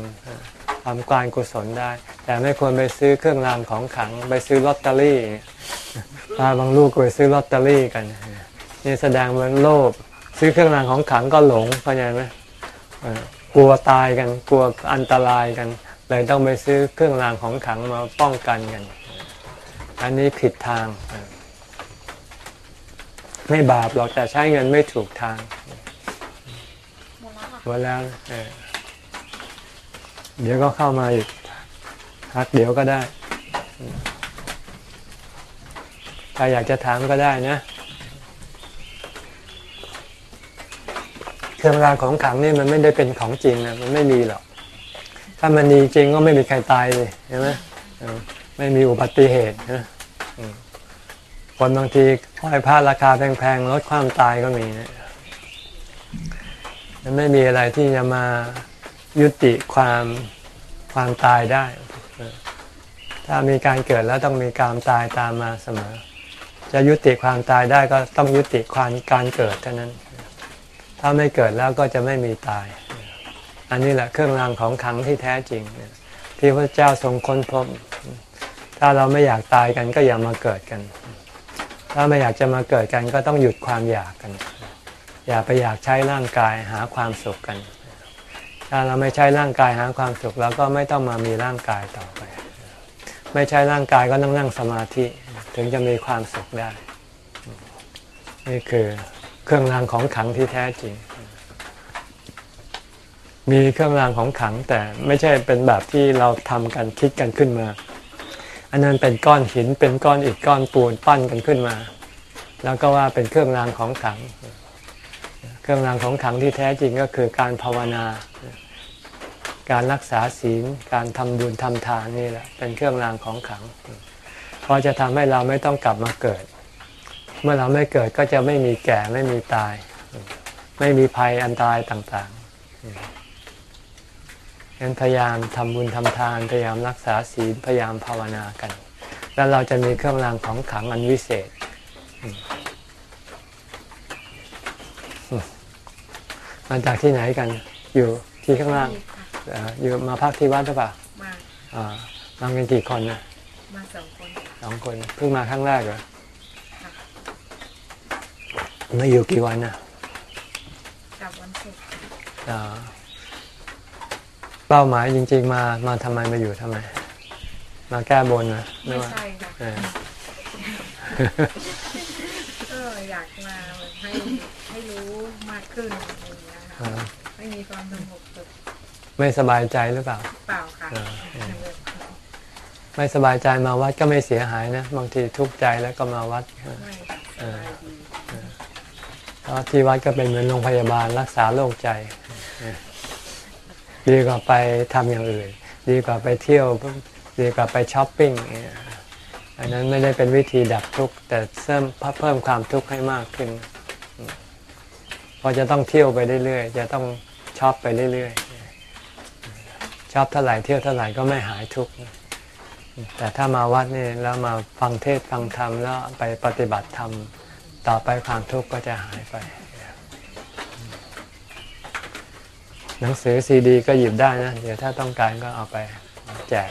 S1: ทำการกุศลได้ แต่ไม่ควรไปซื้อเครื่องรางของขลัง ไปซื้อลอตเตอรี่พาบางลูกไปซื้อลอตเตอรี่กันนี่แสดงว่าโลภซื้อเครื่องรางของขลังก็หลงเข้าใจไหม กลัวตายกัน กลัวอันตรายกัน เลยต้องไปซื้อเครื่องรางของขลังมาป้องกันกัน อันนี้ผิดทาง ไม่บาปหรอกแต่ใช้เงินไม่ถูกทาง
S2: หมดแล้ว
S1: เออเดี๋ยวก็เข้ามาอีกพักเดี๋ยวก็ได้ใครอยากจะถามก็ได้นะ เครื่องรางของขังนี่มันไม่ได้เป็นของจริงนะมันไม่มีหรอก ถ้ามันมีจริงก็ไม่มีใครตายเลยใช่ไหมไม่มีอุบัติเหตุนะคนบางทีห้อยผ้าราคาแพงๆลดความตายก็มีนะมันไม่มีอะไรที่จะมายุติความความตายได้ ถ้ามีการเกิดแล้วต้องมีการตายตามมาเสมอ จะยุติความตายได้ก็ต้องยุติความการเกิดเท่านั้น ถ้าไม่เกิดแล้วก็จะไม่มีตาย อันนี้แหละเครื่องรางของขังที่แท้จริง ที่พระเจ้าทรงค้นพบ ถ้าเราไม่อยากตายกันก็อย่ามาเกิดกัน ถ้าไม่อยากจะมาเกิดกันก็ต้องหยุดความอยากกัน อย่าไปอยากใช้ร่างกายหาความสุขกัน ถ้าเราไม่ใช้ร่างกายหาความสุขเราก็ไม่ต้องมามีร่างกายต่อไป ไม่ใช้ร่างกายก็ต้องนั่งสมาธิ ถึงจะมีความสุขได้ นี่คือ เครื่องรางของขังที่แท้จริง มีเครื่องรางของขังแต่ไม่ใช่เป็นแบบที่เราทำกันคิดกันขึ้นมา อันนั้นเป็นก้อนหินเป็นก้อนอิฐก้อนปูนปั้นกันขึ้นมา แล้วก็ว่าเป็นเครื่องรางของขัง เครื่องรางของขังที่แท้จริงก็คือการภาวนา การรักษาศีล การทำบุญทำทานนี่แหละเป็นเครื่องรางของขัง เพราะจะทำให้เราไม่ต้องกลับมาเกิด เมื่อเราไม่เกิดก็จะไม่มีแก่ไม่มีตาย ไม่มีภัยอันตรายต่างๆงั้นพยายามทำบุญทำทานพยายามรักษาศีลพยายามภาวนากัน แล้วเราจะมีเครื่องรางของขลังอันวิเศษมาจากที่ไหนกัน อยู่ที่ข้างล่าง
S3: นี่ค่ะ
S1: เอ่ออยู่มาพักที่วัดหรือเปล่า
S3: มา
S1: อ่ามากันกี่คนนะ
S3: มาสองคน
S1: สองคนเพิ่งมาครั้งแรกเหรอ
S3: ค่ะ
S1: มาอยู่กี่วันนะ
S3: กลับวันศุกร์
S1: อ่าเป้าหมายจริง ๆ มามาทำไมมาอยู่ทำไม มาแก้บนนะ
S3: ไม่ใช่ค่ะ
S1: เออ
S3: ก็อยากมาให้ให้รู้มากขึ้นอะไรอย่างเงี้ยค่ะไม่มีความสงบสุข
S1: ไม่สบายใจหรือเปล่า
S3: เปล่าค่ะ
S1: ไม่สบายใจมาวัดก็ไม่เสียหายนะ บางทีทุกข์ใจแล้วก็มาวัด
S3: ไม่ค่ะสบายดี
S1: เพ ราะที่วัดก็เป็นเหมือนโรงพยาบาลรักษาโรคใจ ดีกว่าไปทำอย่างอื่น ดีกว่าไปเที่ยวดีกว่าไปช้อปปิ้งอันนั้นไม่ได้เป็นวิธีดับทุกข์แต่เพิ่มเพิ่มความทุกข์ให้มากขึ้นเพราะจะต้องเที่ยวไปเรื่อยๆจะต้องช็อปไปเรื่อยๆช็อปเท่าไหร่เที่ยวเท่าไหร่ก็ไม่หายทุกข์แต่ถ้ามาวัดนี่แล้วมาฟังเทศน์ฟังธรรมแล้วไปปฏิบัติธรรม ต่อไปความทุกข์ก็จะหายไป หนังสือซีดี ก็หยิบได้นะ เดี๋ยวถ้าต้องการก็เอาไปแจก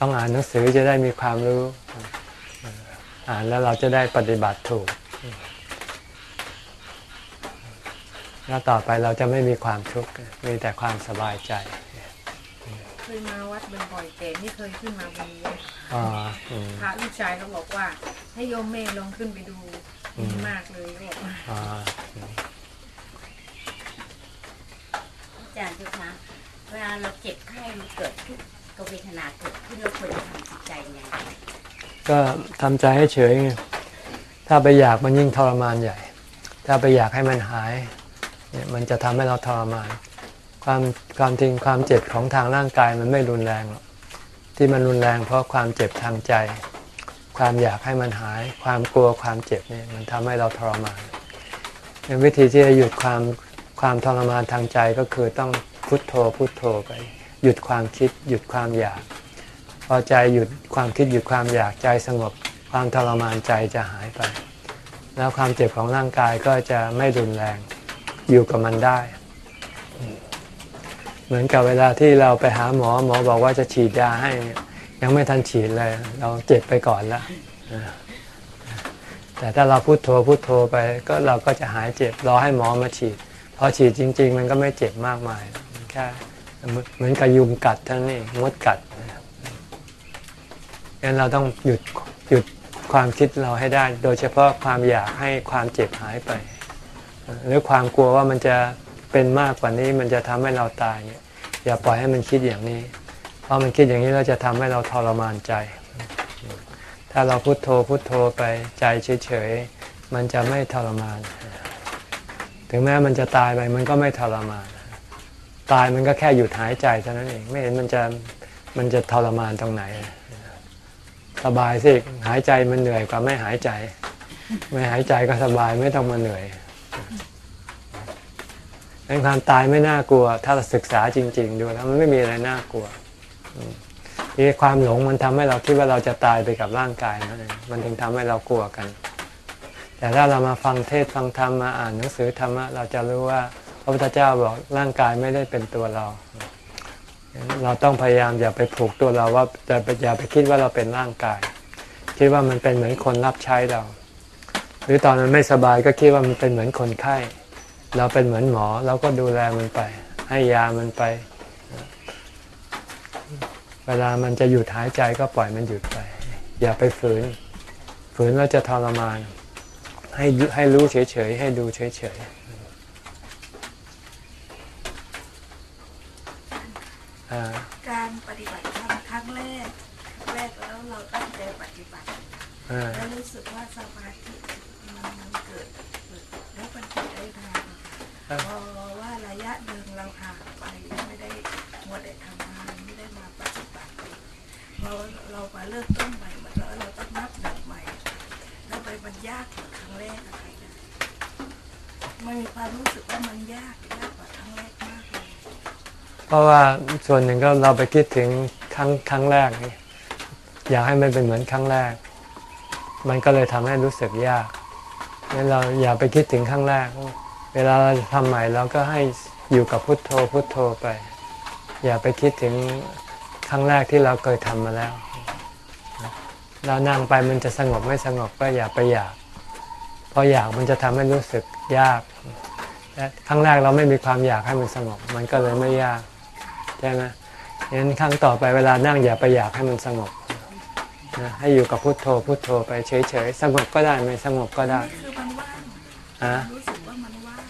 S1: ต้องอ่านหนังสือจะได้มีความรู้ อ่านแล้วเราจะได้ปฏิบัติถูก แล้วต่อไปเราจะไม่มีความทุกข์ มีแต่ความสบายใจ
S3: เคยมาวัดบ่อยๆแต่ไม่เคยขึ้นมาบนนี้
S1: อ่าอืม
S3: พระลูกชายเขาบอกว่า ให้โยมแม่ลองขึ้นไปดู
S1: อืม
S3: ดีมากเลยเขาบอกว่า
S1: อ่า
S4: อาจารย์เจ้าคะเวลาเราเจ็บไข้มันเกิดทุกขเวทนาเกิดขึ้นเราควรจะทำจิตใจยังไง
S1: ก็ทำใจให้เฉยไงถ้าไปอยากมันยิ่งทรมานใหญ่ ถ้าไปอยากให้มันหายเนี่ยมันจะทำให้เราทรมาน ความความจริงความเจ็บของทางร่างกายมันไม่รุนแรงหรอกที่มันรุนแรงเพราะความเจ็บทางใจ ความอยากให้มันหาย ความกลัวความเจ็บเนี่ยมันทำให้เราทรมานเป็นวิธีที่จะหยุดความความทรมานทางใจก็คือต้องพุทโธพุทโธไป หยุดความคิด หยุดความอยาก พอใจหยุดความคิดหยุดความอยากใจสงบ ความทรมานใจจะหายไป แล้วความเจ็บของร่างกายก็จะไม่รุนแรงอยู่กับมันได้ เหมือนกับเวลาที่เราไปหาหมอหมอบอกว่าจะฉีดยาให้ยังไม่ทันฉีดเลย เราเจ็บไปก่อนแล้วแต่ถ้าเราพุโทโธพุโทโธไปก็เราก็จะหายเจ็บรอให้หมอมาฉีดพอฉีดจริง ๆ มันก็ไม่เจ็บมากมายมแค่เหมือนกับยุงกัดเท่านั้นเองมดกัดงั้นเราต้องหยุดหยุดความคิดเราให้ได้ โดยเฉพาะความอยากให้ความเจ็บหายไป หรือความกลัวว่ามันจะ เป็นมากกว่านี้มันจะทำให้เราตายเนี่ย อย่าปล่อยให้มันคิดอย่างนี้ เพราะมันคิดอย่างนี้เราจะทำให้เราทรมานใจ ถ้าเราพุโทโธพุโทโธไปใจเฉยๆมันจะไม่ทรมาน ถึงแม้มันจะตายไปมันก็ไม่ทรมาน ตายมันก็แค่หยุดหายใจเท่านั้นเองไม่เห็นมันจะมันจะทรมานตรงไหน สบายสิหายใจมันเหนื่อยกว่าไม่หายใจ ไม่หายใจก็สบายไม่ต้องมาเหนื่อย ดังความตายไม่น่ากลัว ถ้าเราศึกษาจริง ๆ ดูแล้วมันไม่มีอะไรน่ากลัวอืมที่ความหลงมันทำให้เราคิดว่าเราจะตายไปกับร่างกายนั่นเองมันถึงทำให้เรากลัวกัน แต่ถ้าเรามาฟังเทศฟังธรรมมาอ่านหนังสือธรรมะเราจะรู้ว่าพระพุทธเจ้าบอกร่างกายไม่ได้เป็นตัวเรา เราต้องพยายามอย่าไปผูกตัวเราว่าแต่อย่าไปคิดว่าเราเป็นร่างกาย คิดว่ามันเป็นเหมือนคนรับใช้เรา หรือตอนมันไม่สบายก็คิดว่ามันเป็นเหมือนคนไข้ เราเป็นเหมือนหมอเราก็ดูแลมันไป ให้ยามันไป เวลามันจะหยุดหายใจก็ปล่อยมันหยุดไป อย่าไปฝืน ฝืนแล้วจะทรมาน ให้ให้รู้เฉยๆ ให้ดูเฉยๆอ่า
S5: การปฏิบัติธรรมครั้งแรกครั้งแรกแล้วเราตั้งใจปฏิบัติ
S1: อ่า
S5: แล้วรู้สึกว่าสมาธิมันมันเกิดเกิดแล้วมันเกิดได้นาน พอว่าระยะหนึ่งเราห่างไปไม่ได้มัวแต่ทำงานไม่ได้มาปฏิบัติพอเรามาเริ่มต้นใหม่มันแล้วเราต้องนับหนึ่งใหม่แล้วไปมันยากกว่าครั้งแรกอะไรนะมันมีความรู้สึกว่ามันยากยากกว่าครั้งแรกมากเลย
S1: เพราะว่าส่วนหนึ่งก็เราไปคิดถึงครั้งครั้งแรกนี่อยากให้มันเป็นเหมือนครั้งแรก มันก็เลยทำให้รู้สึกยากงั้นเราอย่าไปคิดถึงครั้งแรก เวลาเราทำใหม่เราก็ให้อยู่กับพุทโธพุทโธไป อย่าไปคิดถึงครั้งแรกที่เราเคยทำมาแล้ว เรานั่งไปมันจะสงบไม่สงบก็อย่าไปอยากเพราะอยากมันจะทำให้รู้สึกยากแต่ครั้งแรกเราไม่มีความอยากให้มันสงบ มันก็เลยไม่ยากใช่ไหมงั้นครั้งต่อไปเวลานั่งอย่าไปอยากให้มันสงบนะให้อยู่กับพุทโธพุทโธไปเฉยๆสงบก็ได้ไม่สงบก็ได้
S5: นี่คือมันว่าง
S1: ฮะ
S5: รู้สึกว่ามันว่าง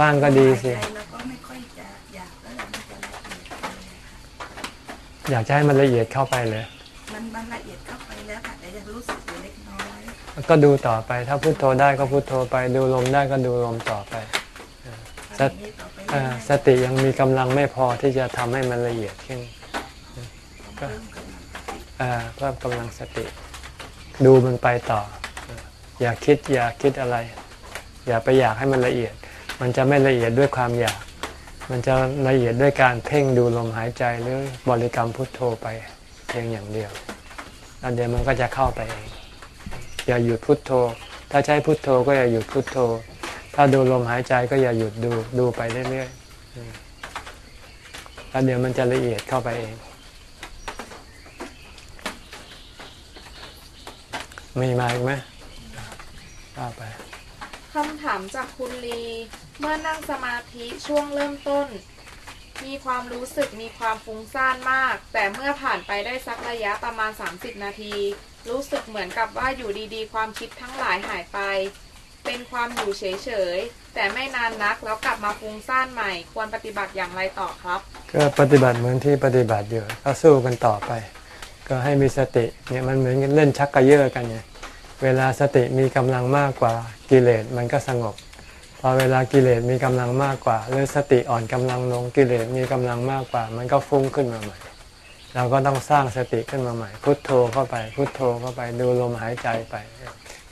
S1: ว่างก็ดีสิ
S5: ใจเราก็ไม่ค่อยจะอยากแล้วมันจะละเอียดเลยค่ะ
S1: อยากจะให้มันละเอียดเข้าไปเลย
S5: มันมันละเอียดเข้าไปแล้วค่ะแต่ยังรู้สึกอยู่เล็กน้อย
S1: ก็ดูต่อไป ถ้าพุทโธได้ก็พุทโธไป ดูลมได้ก็ดูลมต่อไป
S5: ทำอย่างนี้ต่อไป
S1: อ่า
S5: เรื่อยๆ
S1: สติยังมีกำลังไม่พอที่จะทำให้มันละเอียดขึ้น
S5: เพิ่มกำลังสติ
S1: อ่าเพิ่มกำลังสติ ดูมันไปต่อ อย่าคิดอย่าคิดอะไร อย่าไปอยากให้มันละเอียด มันจะไม่ละเอียดด้วยความอยาก มันจะละเอียดด้วยการเพ่งดูลมหายใจหรือบริกรรมพุทโธไปเพียงอย่างเดียวแล้วเดี๋ยวมันก็จะเข้าไปเองอย่าหยุดพุทโธ ถ้าใช้พุทโธก็อย่าหยุดพุทโธ ถ้าดูลมหายใจก็อย่าหยุดดูดูไปเรื่อยๆอืมแล้วเดี๋ยวมันจะละเอียดเข้าไปเอง มีมาอีกไหมว่าไป
S2: คำถามจากคุณลี เมื่อนั่งสมาธิช่วงเริ่มต้น มีความรู้สึกมีความฟุ้งซ่านมาก แต่เมื่อผ่านไปได้สักระยะประมาณ 30 นาที รู้สึกเหมือนกับว่าอยู่ดีๆ ความคิดทั้งหลายหายไป เป็นความอยู่เฉยๆ แต่ไม่นานนักแล้วกลับมาฟุ้งซ่านใหม่ ควรปฏิบัติอย่างไรต่อครับ
S1: ก็ปฏิบัติเหมือนที่ปฏิบัติอยู่ก็สู้กันต่อไป ก็ให้มีสติเนี่ยมันเหมือนเล่นชักกระเยอะกันไง เวลาสติมีกำลังมากกว่ากิเลสมันก็สงบ พอเวลากิเลสมีกำลังมากกว่า หรือสติอ่อนกำลังลงกิเลสมีกำลังมากกว่า มันก็ฟุ้งขึ้นมาใหม่ เราก็ต้องสร้างสติขึ้นมาใหม่ พุทโธเข้าไป พุทโธเข้าไปดูลมหายใจไป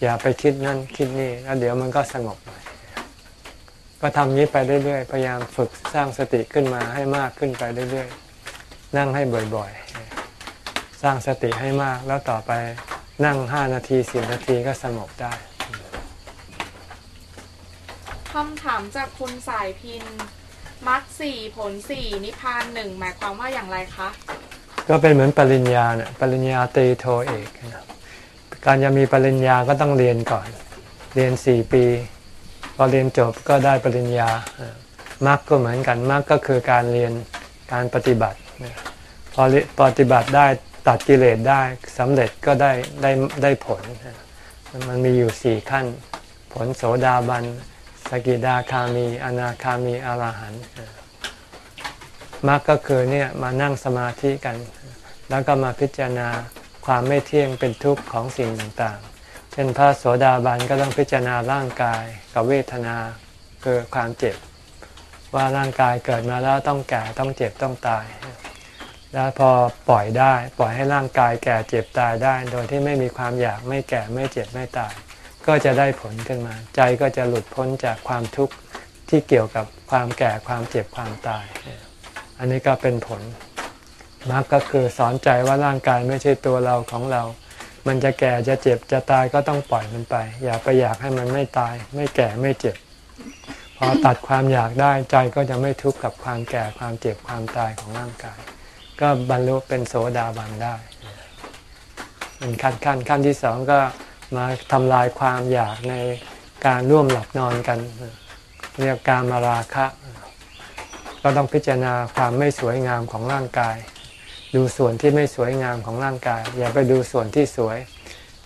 S1: อย่าไปคิดนั่นคิดนี่แล้วเดี๋ยวมันก็สงบใหม่ก็ทำนี้ไปเรื่อยๆ พยายามฝึกสร้างสติขึ้นมาให้มากขึ้นไปเรื่อยๆ นั่งให้บ่อยๆ สร้างสติให้มากแล้วต่อไป นั่งห้านาทีสิบนาทีก็สงบได้
S2: คำถามจากคุณสายพินมรรคสี่ผลสี่นิพพานหนึ่งหมายความว่าอย่างไรคะ
S1: ก็เป็นเหมือนปริญญาเนี่ยปริญญาตรีโทเอกนะการจะมีปริญญาก็ต้องเรียนก่อน เรียนสี่ปี พอเรียนจบก็ได้ปริญญาเอ่อมรรคก็เหมือนกันมรรคก็คือการเรียนการปฏิบัตินะพอเรียปฏิบัติได้ ตัดกิเลสได้สำเร็จก็ได้ได้ได้ผล มันมีอยู่สี่ขั้น ผลโสดาบัน สกิดาคามี อนาคามีอรหันต์มรรคก็คือเนี่ยมานั่งสมาธิกัน แล้วก็มาพิจารณาความไม่เที่ยงเป็นทุกข์ของสิ่งต่างๆ เช่นพระโสดาบันก็ต้องพิจารณาร่างกายกับเวทนาคือความเจ็บ ว่าร่างกายเกิดมาแล้วต้องแก่ต้องเจ็บต้องตาย แล้วพอปล่อยได้ ปล่อยให้ร่างกายแก่เจ็บตายได้ โดยที่ไม่มีความอยากไม่แก่ไม่เจ็บไม่ตาย ก็จะได้ผลขึ้นมา ใจก็จะหลุดพ้นจากความทุกข์ที่เกี่ยวกับความแก่ความเจ็บความตาย อันนี้ก็เป็นผลมรรคก็คือสอนใจว่าร่างกายไม่ใช่ตัวเราของเรา มันจะแก่จะเจ็บจะตายก็ต้องปล่อยมันไป อย่าไปอยากให้มันไม่ตาย ไม่แก่ไม่เจ็บ พอตัดความอยากได้ใจก็จะไม่ทุกข์กับความแก่ความเจ็บความตายของร่างกาย ก็บรรลุเป็นโสดาบันได้เป็นขั้นขั้นขั้นที่สองก็มาทำลายความอยากในการร่วมหลับนอนกัน เรียกการมาราคะก็ก็ต้องพิจารณาความไม่สวยงามของร่างกาย ดูส่วนที่ไม่สวยงามของร่างกาย อย่าไปดูส่วนที่สวย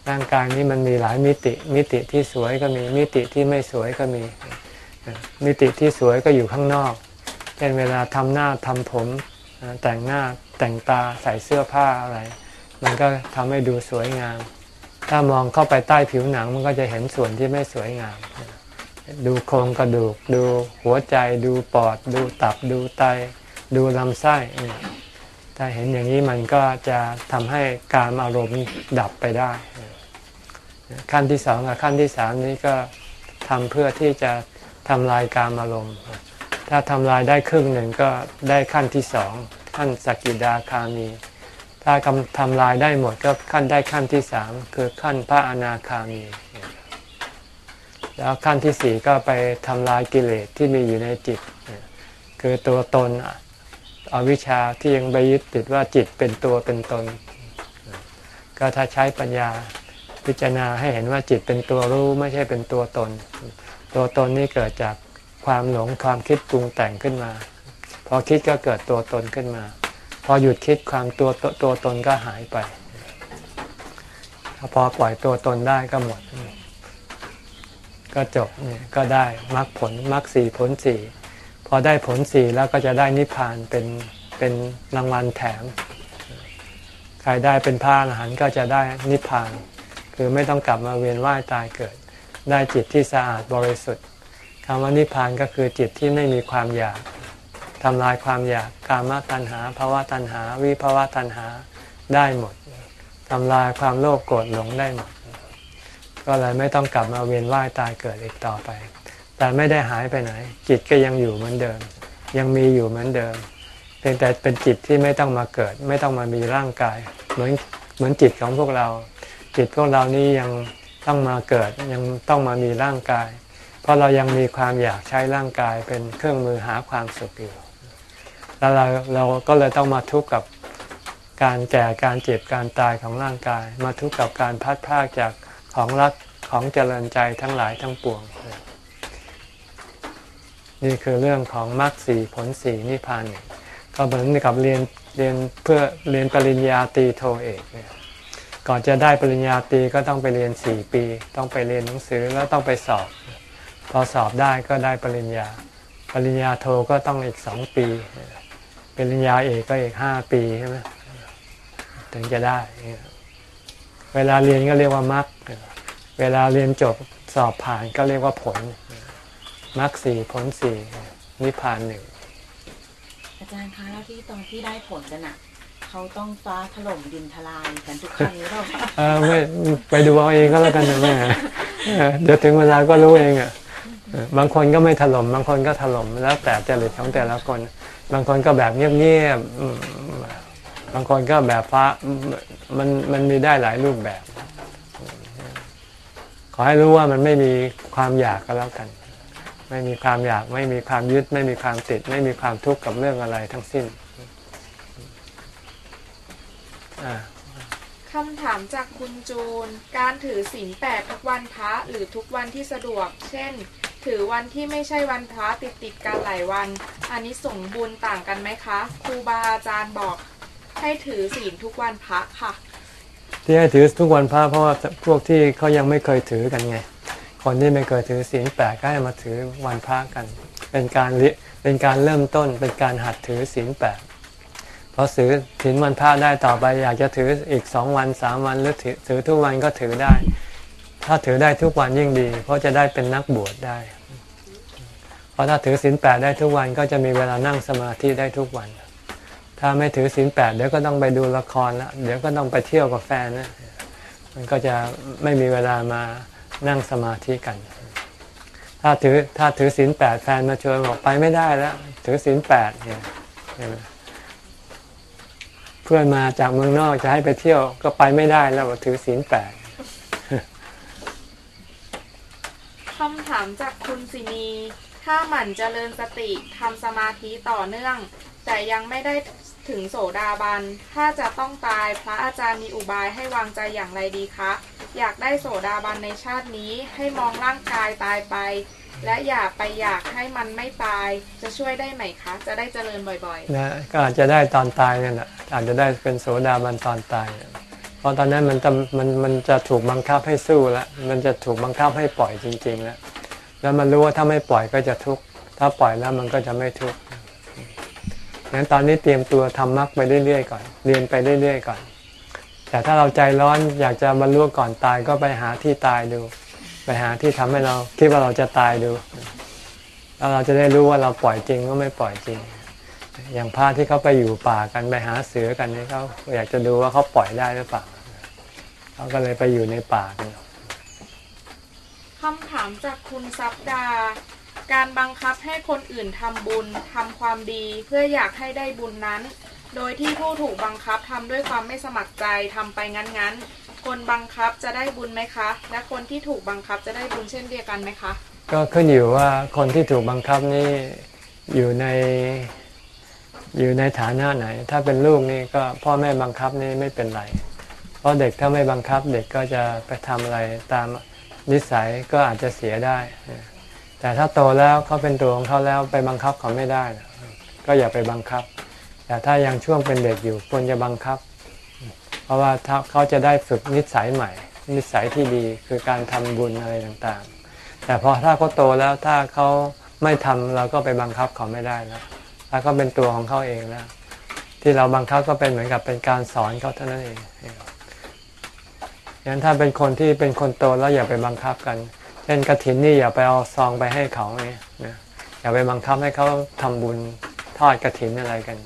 S1: ร่างกายนี้มันมีหลายมิติ มิติที่สวยก็มีมิติที่ไม่สวยก็มี มิติที่สวยก็อยู่ข้างนอกเช่นเวลาทำหน้าทำผม แต่งหน้าแต่งตาใส่เสื้อผ้าอะไร มันก็ทำให้ดูสวยงาม ถ้ามองเข้าไปใต้ผิวหนังมันก็จะเห็นส่วนที่ไม่สวยงาม ดูโครงกระดูก ดูหัวใจ ดูปอด ดูตับ ดูไต ดูลำไส้ถ้าเห็นอย่างนี้มันก็จะทำให้การอารมณ์ดับไปได้ ขั้นที่สองกับขั้นที่สามนี้ก็ทำเพื่อที่จะทำลายการอารมณ์ ถ้าทำลายได้ครึ่งหนึ่งก็ได้ขั้นที่สองขั้นสกิดาคามี ถ้ากำทำลายได้หมดก็ขั้นได้ขั้นที่สามคือขั้นพระอนาคามี แล้วขั้นที่สี่ก็ไปทำลายกิเลสที่มีอยู่ในจิต คือตัวตนอวิชชาที่ยังไปยึดติดว่าจิตเป็นตัวเป็นตน ก็ถ้าใช้ปัญญาพิจารณาให้เห็นว่าจิตเป็นตัวรู้ไม่ใช่เป็นตัวตน ตัวตนนี่เกิดจาก ความหลงความคิดปรุงแต่งขึ้นมา พอคิดก็เกิดตัวตนขึ้นมา พอหยุดคิดความตัวตตัวตนก็หายไปพอปล่อยตัวตนได้ก็หมด ก็จบเนี่ยก็ได้มรรคผลมรรคสี่ผลสี่พอได้ผลสี่แล้วก็จะได้นิพพานเป็นเป็นรางวัลแถม ใครได้เป็นพระอรหันต์ก็จะได้นิพพาน คือไม่ต้องกลับมาเวียนว่ายตายเกิด ได้จิตที่สะอาดบริสุทธิ์ คำว่านิพพานก็คือจิตที่ไม่มีความอยากทำลายความอยากกามตัณหาภาวะตัณหา วิภาวะตัณหาได้หมดทำลายความโลภโกรธหลงได้หมด ก็เลยไม่ต้องกลับมาเวียนว่ายตายเกิดอีกต่อไป แต่ไม่ได้หายไปไหน จิตก็ยังอยู่เหมือนเดิม ยังมีอยู่เหมือนเดิม เพียงแต่เป็นจิตที่ไม่ต้องมาเกิด ไม่ต้องมามีร่างกาย เหมือนเหมือนจิตของพวกเรา จิตพวกเรานี้ยังต้องมาเกิด ยังต้องมามีร่างกาย เพราะเรายังมีความอยากใช้ร่างกายเป็นเครื่องมือหาความสุขอยู่ แล้วเราเราก็เลยต้องมาทุกข์กับการแก่การเจ็บการตายของร่างกาย มาทุกข์กับการพัดพากจากของรักของเจริญใจทั้งหลายทั้งปวง นี่คือเรื่องของมรรคสีผลสีนิพพานก็เหมือนกับเรียนเรียนเพื่อเรียนปริญญาตรีโทเอกเนี่ยก่อนจะได้ปริญญาตรีก็ต้องไปเรียนสี่ปี ต้องไปเรียนหนังสือแล้วต้องไปสอบ พอสอบได้ก็ได้ปริญญา ปริญญาโทก็ต้องอีกสองปี ปริญญาเอกก็อีกห้าปีใช่ไหมถึงจะได้ เวลาเรียนก็เรียกว่ามรรคเวลาเรียนจบสอบผ่านก็เรียกว่าผลมรรคสี่ผลสี่นิพพานหนึ่ง
S4: อาจารย์คะแล้วที่ตอนที่ได้ผลกันอะเขาต้องฟ้าถล่มดินทลายกันทุกครั้งหรือเปล่าคะ
S1: เออไม่ไปดูเอาเองก็แล้วกันนะแม่เออเดี๋ยวถึงเวลาก็รู้เองอะเออ บางคนก็ไม่ถล่มบางคนก็ถล่มแล้วแต่จริตของแต่ละคน บางคนก็แบบเงียบๆบางคนก็แบบฟ้ามันมันมีได้หลายรูปแบบ ขอให้รู้ว่ามันไม่มีความอยากก็แล้วกัน ไม่มีความอยาก ไม่มีความยึด ไม่มีความติด ไม่มีความทุกข์กับเรื่องอะไรทั้งสิ้นอ่า
S2: คำถามจากคุณจูน การถือศีลแปดทุกวันพระหรือทุกวันที่สะดวก เช่น ถือวันที่ไม่ใช่วันพระติดติดกันหลายวัน อันนี้สงบุญต่างกันไหมคะครูบาอาจารย์บอกให้ถือศีลทุกวันพระค่ะ
S1: ที่ให้ถือทุกวันพระเพราะว่าพวกที่เขายังไม่เคยถือกันไง คนที่ไม่เคยถือศีลแปดก็ให้มาถือวันพระกัน เป็นการเรียเป็นการเริ่มต้นเป็นการหัดถือศีลแปดพอถือศีลวันพระได้ต่อไปอยากจะถืออีกสองวันสามวันหรือถือถือทุกวันก็ถือได้ ถ้าถือได้ทุกวันยิ่งดี เพราะจะได้เป็นนักบวชได้ เพราะถ้าถือศีลแปดได้ทุกวันก็จะมีเวลานั่งสมาธิได้ทุกวัน ถ้าไม่ถือศีลแปดเดี๋ยวก็ต้องไปดูละครละเดี๋ยวก็ต้องไปเที่ยวกับแฟนนะมันก็จะไม่มีเวลามานั่งสมาธิกัน ถ้าถือถ้าถือศีลแปดแฟนมาชวนบอกไปไม่ได้แล้ว ถือศีลแปดเนี่ยเพื่อนมาจากเมืองนอกจะให้ไปเที่ยวก็ไปไม่ได้แล้วถือศีลแปด
S2: คำถามจากคุณสินี ถ้าหมั่นเจริญสติทำสมาธิต่อเนื่อง แต่ยังไม่ได้ถึงโสดาบัน ถ้าจะต้องตายพระอาจารย์มีอุบายให้วางใจอย่างไรดีคะ อยากได้โสดาบันในชาตินี้ให้มองร่างกายตายไป และอย่าไปอยากให้มันไม่ตายจะช่วยได้ไหมคะ จะได้เจริญบ่อย
S1: นะก็อาจจะได้ตอนตายนั่นแหละอาจจะได้เป็นโสดาบันตอนตาย เพราะตอนนั้นมันจะมันมันจะถูกบังคับให้สู้แล้วมันจะถูกบังคับให้ปล่อยจริง ๆ แล้ว แล้วมันรู้ว่าถ้าไม่ปล่อยก็จะทุกข์ถ้าปล่อยแล้วมันก็จะไม่ทุกข์งั้นตอนนี้เตรียมตัวทำมรรคไปเรื่อยๆก่อน เรียนไปเรื่อยๆก่อน แต่ถ้าเราใจร้อนอยากจะบรรลุก่อนตายก็ไปหาที่ตายดู ไปหาที่ทำให้เราคิดว่าเราจะตายดูแล้วเราจะได้รู้ว่าเราปล่อยจริงก็ไม่ปล่อยจริง อย่างพระที่เขาไปอยู่ป่ากันไปหาเสือกันนี่เขาอยากจะดูว่าเขาปล่อยได้หรือเปล่าเขาก็เลยไปอยู่ในป่ากัน
S2: ๆคำถามจากคุณซับดา การบังคับให้คนอื่นทำบุญทำความดีเพื่ออยากให้ได้บุญนั้น โดยที่ผู้ถูกบังคับทำด้วยความไม่สมัครใจทำไปงั้นๆ คนบังคับจะได้บุญไหมคะ และคนที่ถูกบังคับจะได้บุญเช่นเดียวกันไหมคะ
S1: ก็ขึ้นอยู่ว่าคนที่ถูกบังคับนี่อยู่ใน อยู่ในฐานะไหน ถ้าเป็นลูกนี่ก็พ่อแม่บังคับนี่ไม่เป็นไร เพราะเด็กถ้าไม่บังคับเด็กก็จะไปทำอะไรตามนิสัยก็อาจจะเสียได้ แต่ถ้าโตแล้วเขาเป็นตัวของเขาแล้วไปบังคับเขาไม่ได้ ก็อย่าไปบังคับ แต่ถ้ายังช่วงเป็นเด็กอยู่ควรจะบังคับ เพราะว่าถ้าเขาจะได้ฝึกนิสัยใหม่ นิสัยที่ดีคือการทำบุญอะไรต่างๆ แต่พอถ้าเขาโตแล้วถ้าเขาไม่ทำเราก็ไปบังคับเขาไม่ได้แล้ว ถ้าเขาเป็นตัวของเขาเองแล้วที่เราบังคับก็เป็นเหมือนกับเป็นการสอนเขาเท่านั้นเองงั้นถ้าเป็นคนที่เป็นคนโตแล้วอย่าไปบังคับกัน เช่นกระถินนี่อย่าไปเอาซองไปให้เขาเนี่ยนะอย่าไปบังคับให้เขาทำบุญทอดกระถินอะไรกัน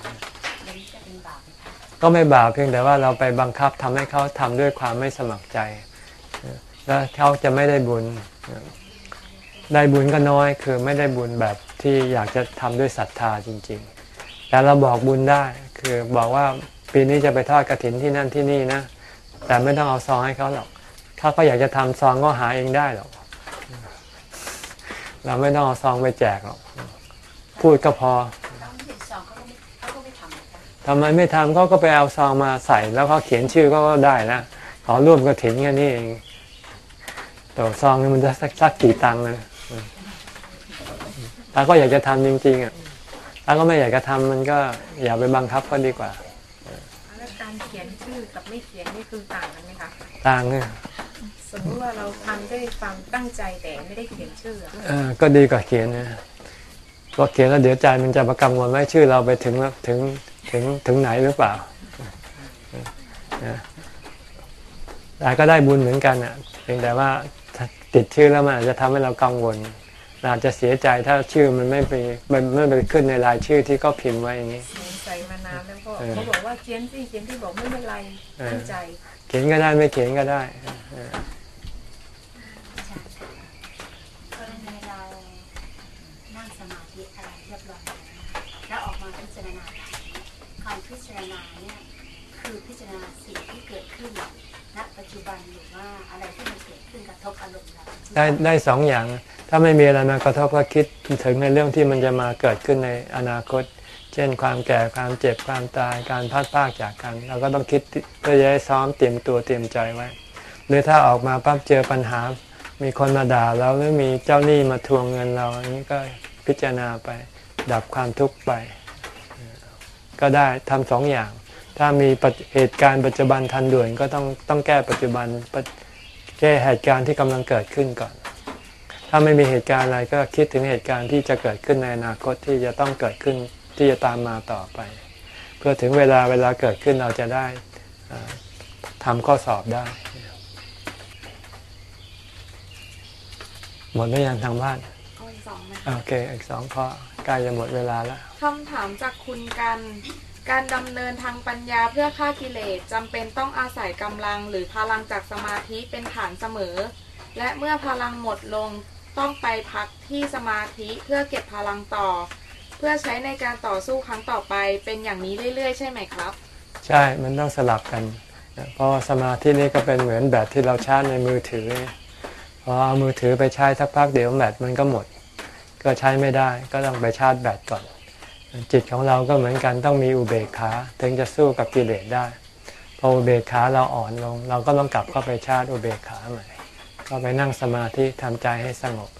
S1: ก็ไม่บาปเพียงแต่ว่าเราไปบังคับทำให้เขาทำด้วยความไม่สมัครใจ แล้วเขาจะไม่ได้บุญ ได้บุญก็น้อยคือไม่ได้บุญแบบ ที่อยากจะทำด้วยศรัทธาจริง ๆ แต่เราบอกบุญได้คือบอกว่าปีนี้จะไปทอดกระถินที่นั่นที่นี่นะ แต่ไม่ต้องเอาซองให้เขาหรอก ถ้าเขาอยากจะทำซองก็หาเองได้หรอก เราไม่ต้องเอาซองไปแจกหรอก พูดก็พอ
S4: ทำ
S1: ไมไม่ทำเขาก็ไปเอาซองมาใส่แล้วเขาเขียนชื่อก็ได้นะขอร่วมกระถินแค่นี้เองตัวซองนี่มันจะสักสักกี่ตังค์นะ ถ้าก็อยากจะทำจริงๆอะถ้าก็ไม่อยากจะทำมันก็อย่าไปบังคับก็ดีกว่า
S3: แล้วการเขียนชื่อกับไม่เขียนนี่คือต่างกันไหมคะ
S1: ต่างเนี่ย
S3: สมมติว่าเราทำด้วยความตั้งใจแต่ไม่ได้เขียนชื่ออะ
S1: เออก็ดีกว่าเขียนนะเพราะเขียนแล้วเดี๋ยวใจมันจะประกังวลว่าชื่อเราไปถึงถึงถึงถึงไหนหรือเปล่านะแต่ก็ได้บุญเหมือนกันอะเพียงแต่ว่าถ้าติดชื่อแล้วมันอาจจะทำให้เรากังวลเรา อาจจะเสียใจถ้าชื่อมันไม่ไปมันไม่ไปขึ้นในรายชื่อที่ก็พิมพ์ไว้อย่างนี้
S3: สงสัยมานานแล้วก็
S1: เออ
S3: เขาบอกว่าเขียนสิเขียนที่บอกไม่เป็นไร
S1: เออ
S3: ตั้งใจ
S1: เขียนก็ได้ไม่เขียนก็ได้เออก
S4: รณีเรานั่งสมาธิอะไรเรียบร้อยแล้วนะคะแล้วออกมาพิจารณาความพิจารณาเนี่ยคือพิจารณาสิ่งที่เกิดขึ้นณปัจจุบันหรือว่าอะไรที่มันเกิดขึ้นกระทบอารมณ์เรา
S1: ได้ได้สองอย่าง ถ้าไม่มีอะไรมากระทบก็คิดถึงในเรื่องที่มันจะมาเกิดขึ้นในอนาคต เช่นความแก่ความเจ็บความตายการพัดพากจากกัน เราก็ต้องคิดเพื่อจะให้ซ้อมเตรียมตัวเตรียมใจไว้ หรือถ้าออกมาปั๊บเจอปัญหา มีคนมาด่าเราหรือมีเจ้าหนี้มาทวงเงินเราอันนี้ก็พิจารณาไปดับความทุกข์ไป ก็ได้ทำสองอย่าง ถ้ามีเหตุการณ์ปัจจุบันทันด่วนก็ต้องต้องแก้ปัจจุบันแก้เหตุการณ์ที่กำลังเกิดขึ้นก่อน ถ้าไม่มีเหตุการณ์อะไรก็คิดถึงเหตุการณ์ที่จะเกิดขึ้นในอนาคตที่จะต้องเกิดขึ้นที่จะตามมาต่อไป เพื่อถึงเวลาเวลาเกิดขึ้นเราจะได้เอ่อทำข้อสอบได้ หมดแล้วยังทางบ้าน
S2: ข้อที่สองนะ
S1: โอเค อีกสองข้อใกล้จะหมดเวลาแล้ว
S2: คำถามจากคุณกัน การดำเนินทางปัญญาเพื่อฆ่ากิเลสจำเป็นต้องอาศัยกำลังหรือพลังจากสมาธิเป็นฐานเสมอ และเมื่อพลังหมดลง ต้องไปพักที่สมาธิเพื่อเก็บพลังต่อ เพื่อใช้ในการต่อสู้ครั้งต่อไปเป็นอย่างนี้เรื่อยๆ ใช่ไหมครับ
S1: ใช่มันต้องสลับกัน เพราะสมาธินี่ก็เป็นเหมือนแบตที่เราชาร์จในมือถือพอเอามือถือไปใช้สักพักเดี๋ยวแบตมันก็หมด ก็ใช้ไม่ได้ก็ต้องไปชาร์จแบตก่อน จิตของเราก็เหมือนกันต้องมีอุเบกขาถึงจะสู้กับกิเลสได้ พออุเบกขาเราอ่อนลง เราก็ต้องกลับเข้าไปชาร์จอุเบกขาใหม่ ก็ไปนั่งสมาธิทำใจให้สงบ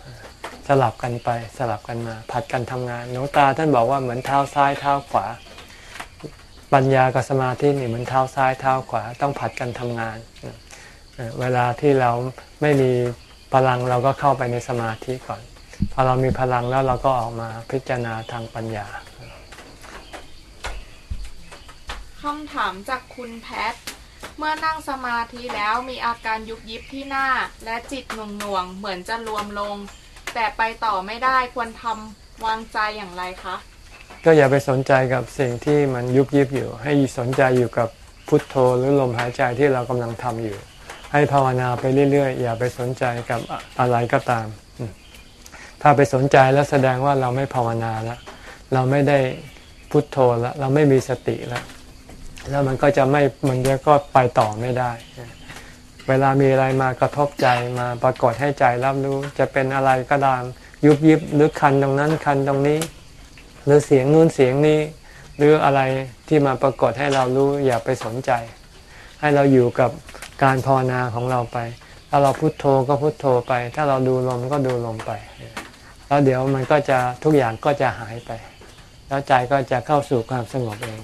S1: สลับกันไปสลับกันมา ผัดกันทำงานหลวงตาท่านบอกว่าเหมือนเท้าซ้ายเท้าขวา ปัญญากับสมาธินี่เหมือนเท้าซ้ายเท้าขวา ต้องผัดกันทำงานเอ่อเวลาที่เราไม่มีพลังเราก็เข้าไปในสมาธิก่อน พอเรามีพลังแล้วเราก็ออกมาพิจารณาทางปัญญา
S2: คำถามจากคุณแพท เมื่อนั่งสมาธิแล้วมีอาการยุบยิบที่หน้า และจิตหน่วงหน่วงเหมือนจะรวมลง แต่ไปต่อไม่ได้ควรทำวางใจอย่างไรคะ
S1: ก็อย่าไปสนใจกับสิ่งที่มันยุบยิบอยู่ ให้สนใจอยู่กับพุทโธหรือลมหายใจที่เรากำลังทำอยู่ ให้ภาวนาไปเรื่อยๆ อย่าไปสนใจกับอะไรก็ตามอืมถ้าไปสนใจแล้วแสดงว่าเราไม่ภาวนาแล้วเราไม่ได้พุทโธแล้วเราไม่มีสติแล้ว แล้วมันก็จะไม่มันก็ไปต่อไม่ได้ เวลามีอะไรมากระทบใจมาปรากฏให้ใจรับรู้ จะเป็นอะไรก็ตามยุบยิบหรือคันตรงนั้นคันตรงนี้ หรือเสียงนู้นเสียงนี้ หรืออะไรที่มาปรากฏให้เรารู้อย่าไปสนใจ ให้เราอยู่กับการภาวนาของเราไป ถ้าเราพุโทโธก็พุโทโธไป ถ้าเราดูลมก็ดูลมไป แล้วเดี๋ยวมันก็จะทุกอย่างก็จะหายไป แล้วใจก็จะเข้าสู่ความสงบเอง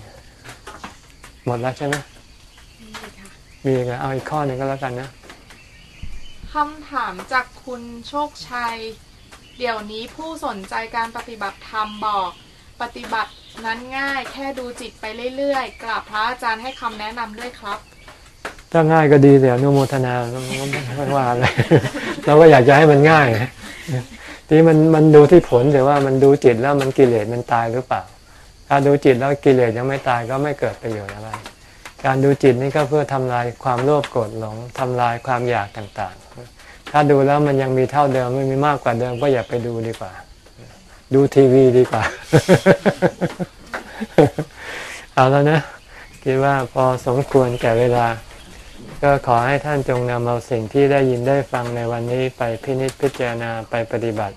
S1: หมดแล้วใช่ไหมมีอีกเหรอเอาอีกข้อหนึ่งก็แล้วกันนะ
S2: คำถามจากคุณโชคชัย เดี๋ยวนี้ผู้สนใจการปฏิบัติธรรมบอก ปฏิบัตินั้นง่ายแค่ดูจิตไปเรื่อยๆ กราบพระอาจารย์ให้คำแนะนำด้วยครับ
S1: ถ้าง่ายก็ดีแต่อนุโมทนาไม่ว่าอะไรเราก็อยากจะให้มันง่าย ทีมันมันดูที่ผลแต่ว่ามันดูจิตแล้วมันกิเลสมันตายหรือเปล่า ถ้าดูจิตแล้วกิเลสยังไม่ตายก็ไม่เกิดประโยชน์อะไร การดูจิตนี่ก็เพื่อทำลายความโลภโกรธหลงทำลายความอยากต่างๆ ถ้าดูแล้วมันยังมีเท่าเดิมไม่มีมากกว่าเดิมก็อย่าไปดูดีกว่า ดูทีวีดีกว่า เอาแล้วนะ คิดว่าพอสมควรแก่เวลา ก็ขอให้ท่านจงนำเอาสิ่งที่ได้ยินได้ฟังในวันนี้ไปพินิจพิจารณาไปปฏิบัติ